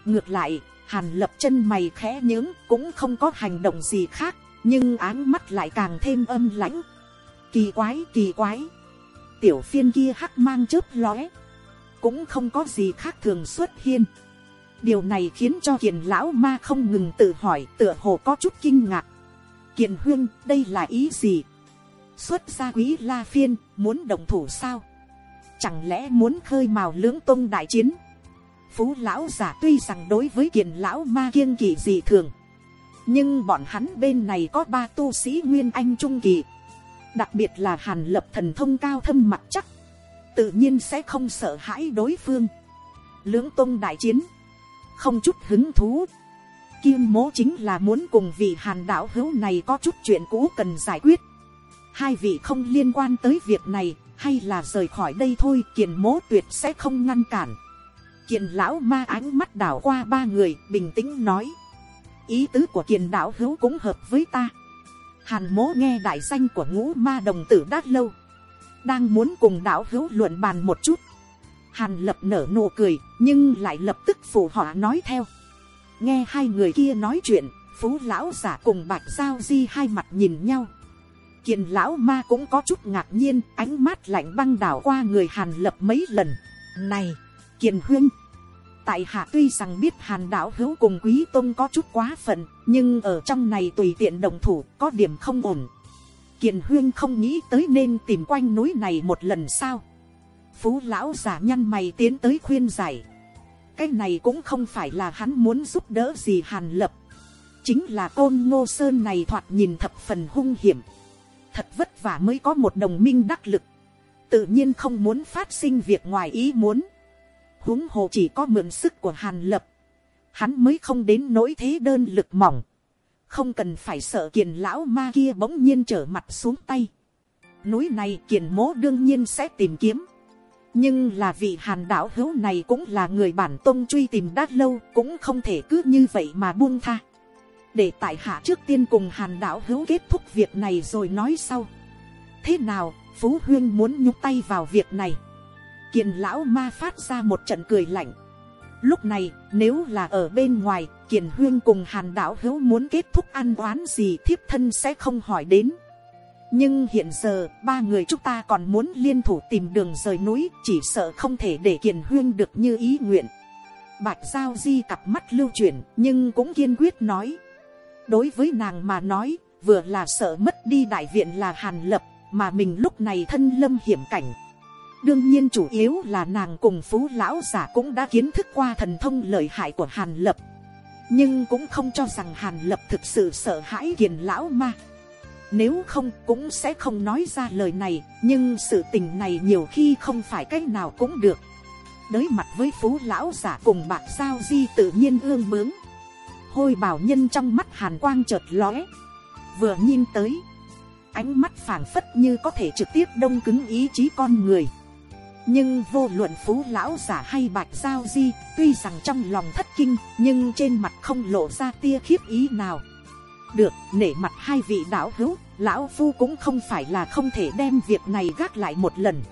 Ngược lại, hàn lập chân mày khẽ nhướng cũng không có hành động gì khác, nhưng áng mắt lại càng thêm âm lãnh. Kỳ quái kỳ quái. Tiểu phiên kia hắc mang chớp lóe. Cũng không có gì khác thường xuất hiện. Điều này khiến cho kiền lão ma không ngừng tự hỏi tựa hồ có chút kinh ngạc kiền huyên đây là ý gì? Xuất gia quý la phiên, muốn đồng thủ sao? Chẳng lẽ muốn khơi mào lưỡng Tông đại chiến? Phú lão giả tuy rằng đối với kiền lão ma kiêng kỳ gì thường, nhưng bọn hắn bên này có ba tu sĩ nguyên anh trung kỳ. Đặc biệt là hàn lập thần thông cao thâm mặt chắc, tự nhiên sẽ không sợ hãi đối phương. Lưỡng Tông đại chiến, không chút hứng thú kim mố chính là muốn cùng vị hàn đạo hữu này có chút chuyện cũ cần giải quyết. Hai vị không liên quan tới việc này, hay là rời khỏi đây thôi, kiền mố tuyệt sẽ không ngăn cản. Kiền lão ma ánh mắt đảo qua ba người, bình tĩnh nói. Ý tứ của kiền đạo hữu cũng hợp với ta. Hàn mố nghe đại danh của ngũ ma đồng tử đã lâu. Đang muốn cùng đạo hữu luận bàn một chút. Hàn lập nở nụ cười, nhưng lại lập tức phủ họ nói theo nghe hai người kia nói chuyện, phú lão giả cùng bạch giao di hai mặt nhìn nhau. Kiền lão ma cũng có chút ngạc nhiên, ánh mắt lạnh băng đảo qua người hàn lập mấy lần. Này kiền huyên tại hạ tuy rằng biết hàn đạo hữu cùng quý tôn có chút quá phận, nhưng ở trong này tùy tiện đồng thủ có điểm không ổn. Kiền huyên không nghĩ tới nên tìm quanh núi này một lần sao? Phú lão giả nhăn mày tiến tới khuyên giải cái này cũng không phải là hắn muốn giúp đỡ gì hàn lập. Chính là côn ngô sơn này thoạt nhìn thập phần hung hiểm. Thật vất vả mới có một đồng minh đắc lực. Tự nhiên không muốn phát sinh việc ngoài ý muốn. Huống hồ chỉ có mượn sức của hàn lập. Hắn mới không đến nỗi thế đơn lực mỏng. Không cần phải sợ kiền lão ma kia bỗng nhiên trở mặt xuống tay. Núi này kiền mố đương nhiên sẽ tìm kiếm nhưng là vị hàn đạo hữu này cũng là người bản tôn truy tìm đã lâu, cũng không thể cứ như vậy mà buông tha. Để tại hạ trước tiên cùng hàn đạo hữu kết thúc việc này rồi nói sau. Thế nào, phú huyên muốn nhúc tay vào việc này? Kiền lão ma phát ra một trận cười lạnh. Lúc này, nếu là ở bên ngoài kiền huyên cùng hàn đạo hữu muốn kết thúc ăn oán gì thiếp thân sẽ không hỏi đến nhưng hiện giờ, ba người chúng ta còn muốn liên thủ tìm đường rời núi, chỉ sợ không thể để kiền huyên được như ý nguyện. Bạch giao di cặp mắt lưu chuyển, nhưng cũng kiên quyết nói. Đối với nàng mà nói, vừa là sợ mất đi đại viện là hàn lập, mà mình lúc này thân lâm hiểm cảnh. Đương nhiên chủ yếu là nàng cùng phú lão giả cũng đã kiến thức qua thần thông lợi hại của hàn lập. Nhưng cũng không cho rằng hàn lập thực sự sợ hãi kiền lão ma nếu không cũng sẽ không nói ra lời này, nhưng sự tình này nhiều khi không phải cách nào cũng được. Đối mặt với phú lão giả cùng bạc giao di tự nhiên ương bướng. Hôi bảo nhân trong mắt hàn quang chợt lóe. Vừa nhìn tới, ánh mắt phảng phất như có thể trực tiếp đông cứng ý chí con người. Nhưng vô luận phú lão giả hay bạch giao di, tuy rằng trong lòng thất kinh, nhưng trên mặt không lộ ra tia khiếp ý nào được, nể mặt hai vị đạo hữu, lão phu cũng không phải là không thể đem việc này gác lại một lần.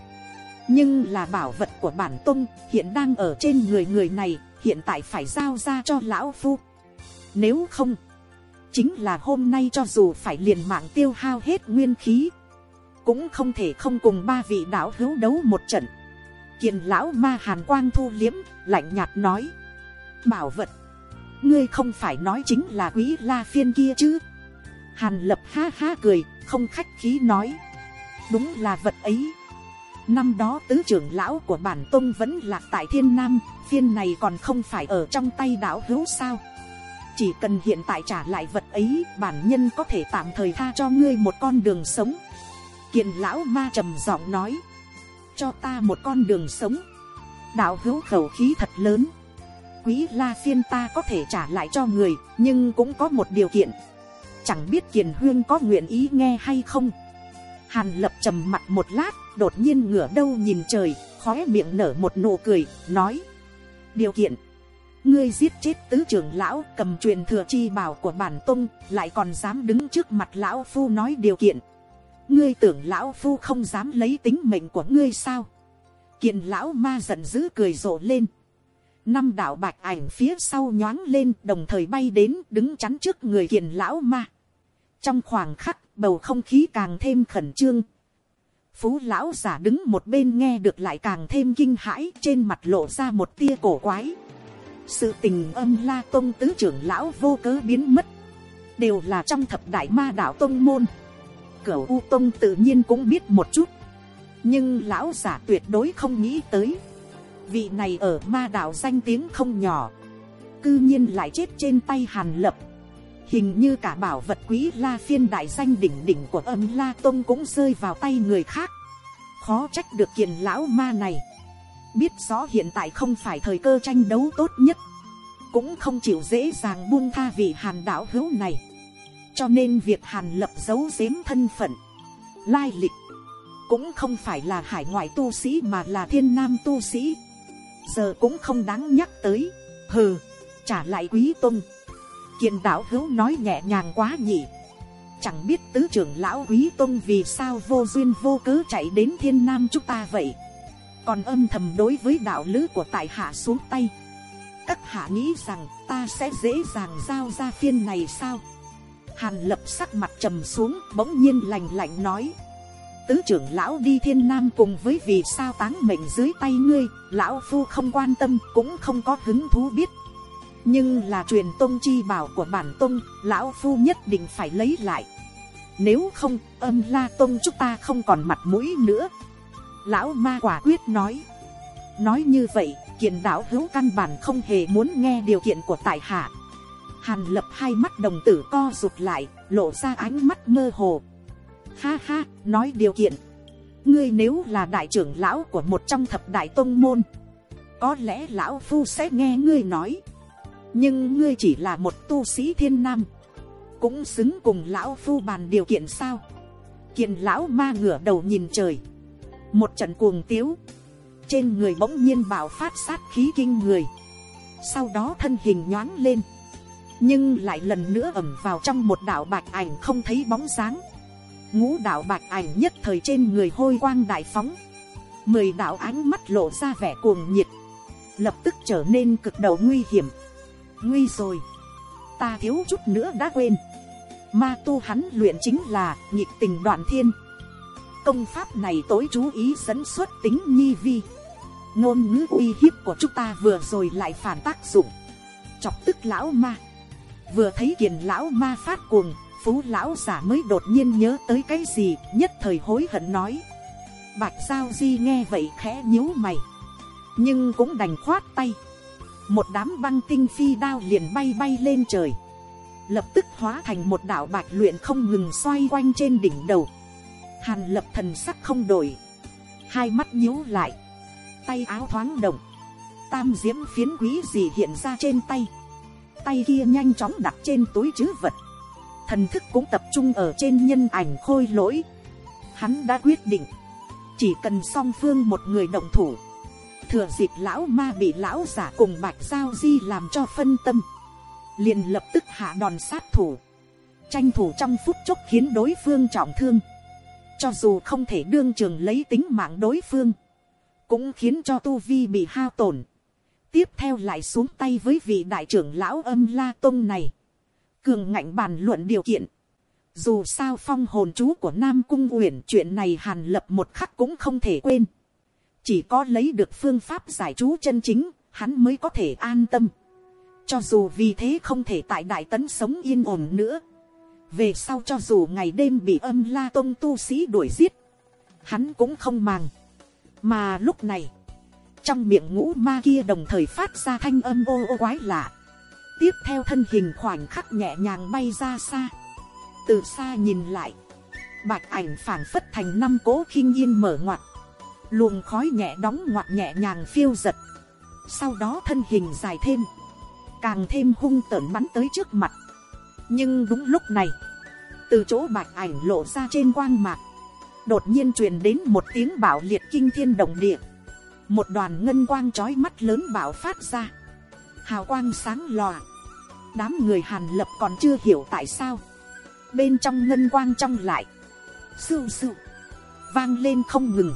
Nhưng là bảo vật của bản tôn, hiện đang ở trên người người này, hiện tại phải giao ra cho lão phu. Nếu không, chính là hôm nay cho dù phải liền mạng tiêu hao hết nguyên khí, cũng không thể không cùng ba vị đạo hữu đấu một trận. Kiền lão ma hàn quang thu liếm, lạnh nhạt nói, bảo vật ngươi không phải nói chính là quý la phiên kia chứ? Hàn lập ha ha cười, không khách khí nói. Đúng là vật ấy. Năm đó tứ trưởng lão của bản tông vẫn lạc tại thiên nam, phiên này còn không phải ở trong tay đạo hữu sao? Chỉ cần hiện tại trả lại vật ấy, bản nhân có thể tạm thời tha cho ngươi một con đường sống. Kiền lão ma trầm giọng nói. Cho ta một con đường sống. Đạo hữu khẩu khí thật lớn quý la phiên ta có thể trả lại cho người, nhưng cũng có một điều kiện. Chẳng biết kiền huyên có nguyện ý nghe hay không? Hàn lập trầm mặt một lát, đột nhiên ngửa đâu nhìn trời, khóe miệng nở một nụ cười, nói, điều kiện. Ngươi giết chết tứ trưởng lão, cầm truyền thừa chi bảo của bản tôn, lại còn dám đứng trước mặt lão phu nói điều kiện. Ngươi tưởng lão phu không dám lấy tính mệnh của ngươi sao? Kiện lão ma giận dữ cười rộ lên năm đạo bạch ảnh phía sau nhoáng lên, đồng thời bay đến, đứng chắn trước người kiền lão ma. Trong khoảng khắc, bầu không khí càng thêm khẩn trương. Phú lão giả đứng một bên nghe được lại càng thêm kinh hãi, trên mặt lộ ra một tia cổ quái. Sự tình âm la tôn tứ trưởng lão vô cớ biến mất. Đều là trong thập đại ma đạo tôn môn. Cửu u tôn tự nhiên cũng biết một chút. Nhưng lão giả tuyệt đối không nghĩ tới vị này ở ma đạo danh tiếng không nhỏ. Cư nhiên lại chết trên tay hàn lập. Hình như cả bảo vật quý la phiên đại danh đỉnh đỉnh của âm la tông cũng rơi vào tay người khác. Khó trách được kiền lão ma này. Biết rõ hiện tại không phải thời cơ tranh đấu tốt nhất. Cũng không chịu dễ dàng buông tha vị hàn đạo hữu này. Cho nên việc hàn lập giấu giếm thân phận, lai lịch, cũng không phải là hải ngoại tu sĩ mà là thiên nam tu sĩ giờ cũng không đáng nhắc tới. Hừ, trả lại quý tôn. Kiện đạo hữu nói nhẹ nhàng quá nhỉ. Chẳng biết tứ trưởng lão quý tôn vì sao vô duyên vô cớ chạy đến thiên nam chúng ta vậy? Còn âm thầm đối với đạo lữ của tại hạ xuống tay. Các hạ nghĩ rằng ta sẽ dễ dàng giao ra phiên này sao? Hàn lập sắc mặt trầm xuống, bỗng nhiên lành lạnh nói tứ trưởng lão đi thiên nam cùng với vì sao táng mệnh dưới tay ngươi, lão phu không quan tâm, cũng không có hứng thú biết. Nhưng là truyền tôn chi bảo của bản tôn lão phu nhất định phải lấy lại. Nếu không, âm la tôn chúng ta không còn mặt mũi nữa. Lão ma quả quyết nói. Nói như vậy, kiện đạo hữu căn bản không hề muốn nghe điều kiện của tại hạ. Hàn lập hai mắt đồng tử co rụt lại, lộ ra ánh mắt mơ hồ ha ha nói điều kiện. Ngươi nếu là đại trưởng lão của một trong thập đại tôn môn có lẽ lão phu sẽ nghe ngươi nói. Nhưng ngươi chỉ là một tu sĩ thiên nam cũng xứng cùng lão phu bàn điều kiện sao? Kiền lão ma ngửa đầu nhìn trời, một trận cuồng tiếu, trên người bỗng nhiên bạo phát sát khí kinh người, sau đó thân hình nhoáng lên, nhưng lại lần nữa ẩm vào trong một đạo bạch ảnh không thấy bóng dáng, ngũ đạo bạch ảnh nhất thời trên người hôi quang đại phóng, mười đạo ánh mắt lộ ra vẻ cuồng nhiệt, lập tức trở nên cực đầu nguy hiểm. nguy rồi, ta thiếu chút nữa đã quên, ma tu hắn luyện chính là nhịp tình đoạn thiên, công pháp này tối chú ý dẫn xuất tính nhi vi, ngôn ngữ uy hiếp của chúng ta vừa rồi lại phản tác dụng, chọc tức lão ma, vừa thấy kiền lão ma phát cuồng, phú lão giả mới đột nhiên nhớ tới cái gì, nhất thời hối hận nói. Bạch Giao Di nghe vậy khẽ nhíu mày, nhưng cũng đành khoát tay. Một đám băng tinh phi đao liền bay bay lên trời, lập tức hóa thành một đạo bạch luyện không ngừng xoay quanh trên đỉnh đầu. Hàn lập thần sắc không đổi, hai mắt nhíu lại, tay áo thoáng động, tam diễm phiến quý gì hiện ra trên tay tay kia nhanh chóng đặt trên túi chứ vật thần thức cũng tập trung ở trên nhân ảnh khôi lỗi. Hắn đã quyết định. Chỉ cần song phương một người động thủ. Thừa dịp lão ma bị lão giả cùng bạch giao di làm cho phân tâm. Liền lập tức hạ đòn sát thủ. Tranh thủ trong phút chốc khiến đối phương trọng thương. Cho dù không thể đương trường lấy tính mạng đối phương cũng khiến cho tu vi bị hao tổn. Tiếp theo lại xuống tay với vị đại trưởng lão âm la tông này, cường ngạnh bàn luận điều kiện. Dù sao phong hồn chú của Nam Cung Uyển chuyện này hàn lập một khắc cũng không thể quên. Chỉ có lấy được phương pháp giải chú chân chính, hắn mới có thể an tâm. Cho dù vì thế không thể tại Đại Tấn sống yên ổn nữa. Về sau cho dù ngày đêm bị âm la tông tu sĩ đuổi giết, hắn cũng không màng. Mà lúc này, trong miệng ngũ ma kia đồng thời phát ra thanh âm ô ô quái lạ tiếp theo thân hình khoảnh khắc nhẹ nhàng bay ra xa. từ xa nhìn lại, bạch ảnh phảng phất thành năm cố khinh yên mở ngoặt, luồng khói nhẹ đóng ngoặt nhẹ nhàng phiêu giật. sau đó thân hình dài thêm, càng thêm hung tợn bắn tới trước mặt. nhưng đúng lúc này, từ chỗ bạch ảnh lộ ra trên quang mạc, đột nhiên truyền đến một tiếng bảo liệt kinh thiên động địa một đoàn ngân quang trói mắt lớn bảo phát ra, hào quang sáng lòa, đám người hàn lập còn chưa hiểu tại sao, bên trong ngân quang trong lại, sưu sưu, vang lên không ngừng,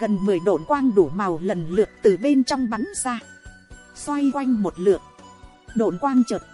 gần mười độn quang đủ màu lần lượt từ bên trong bắn ra, xoay quanh một lượt, độn quang chợt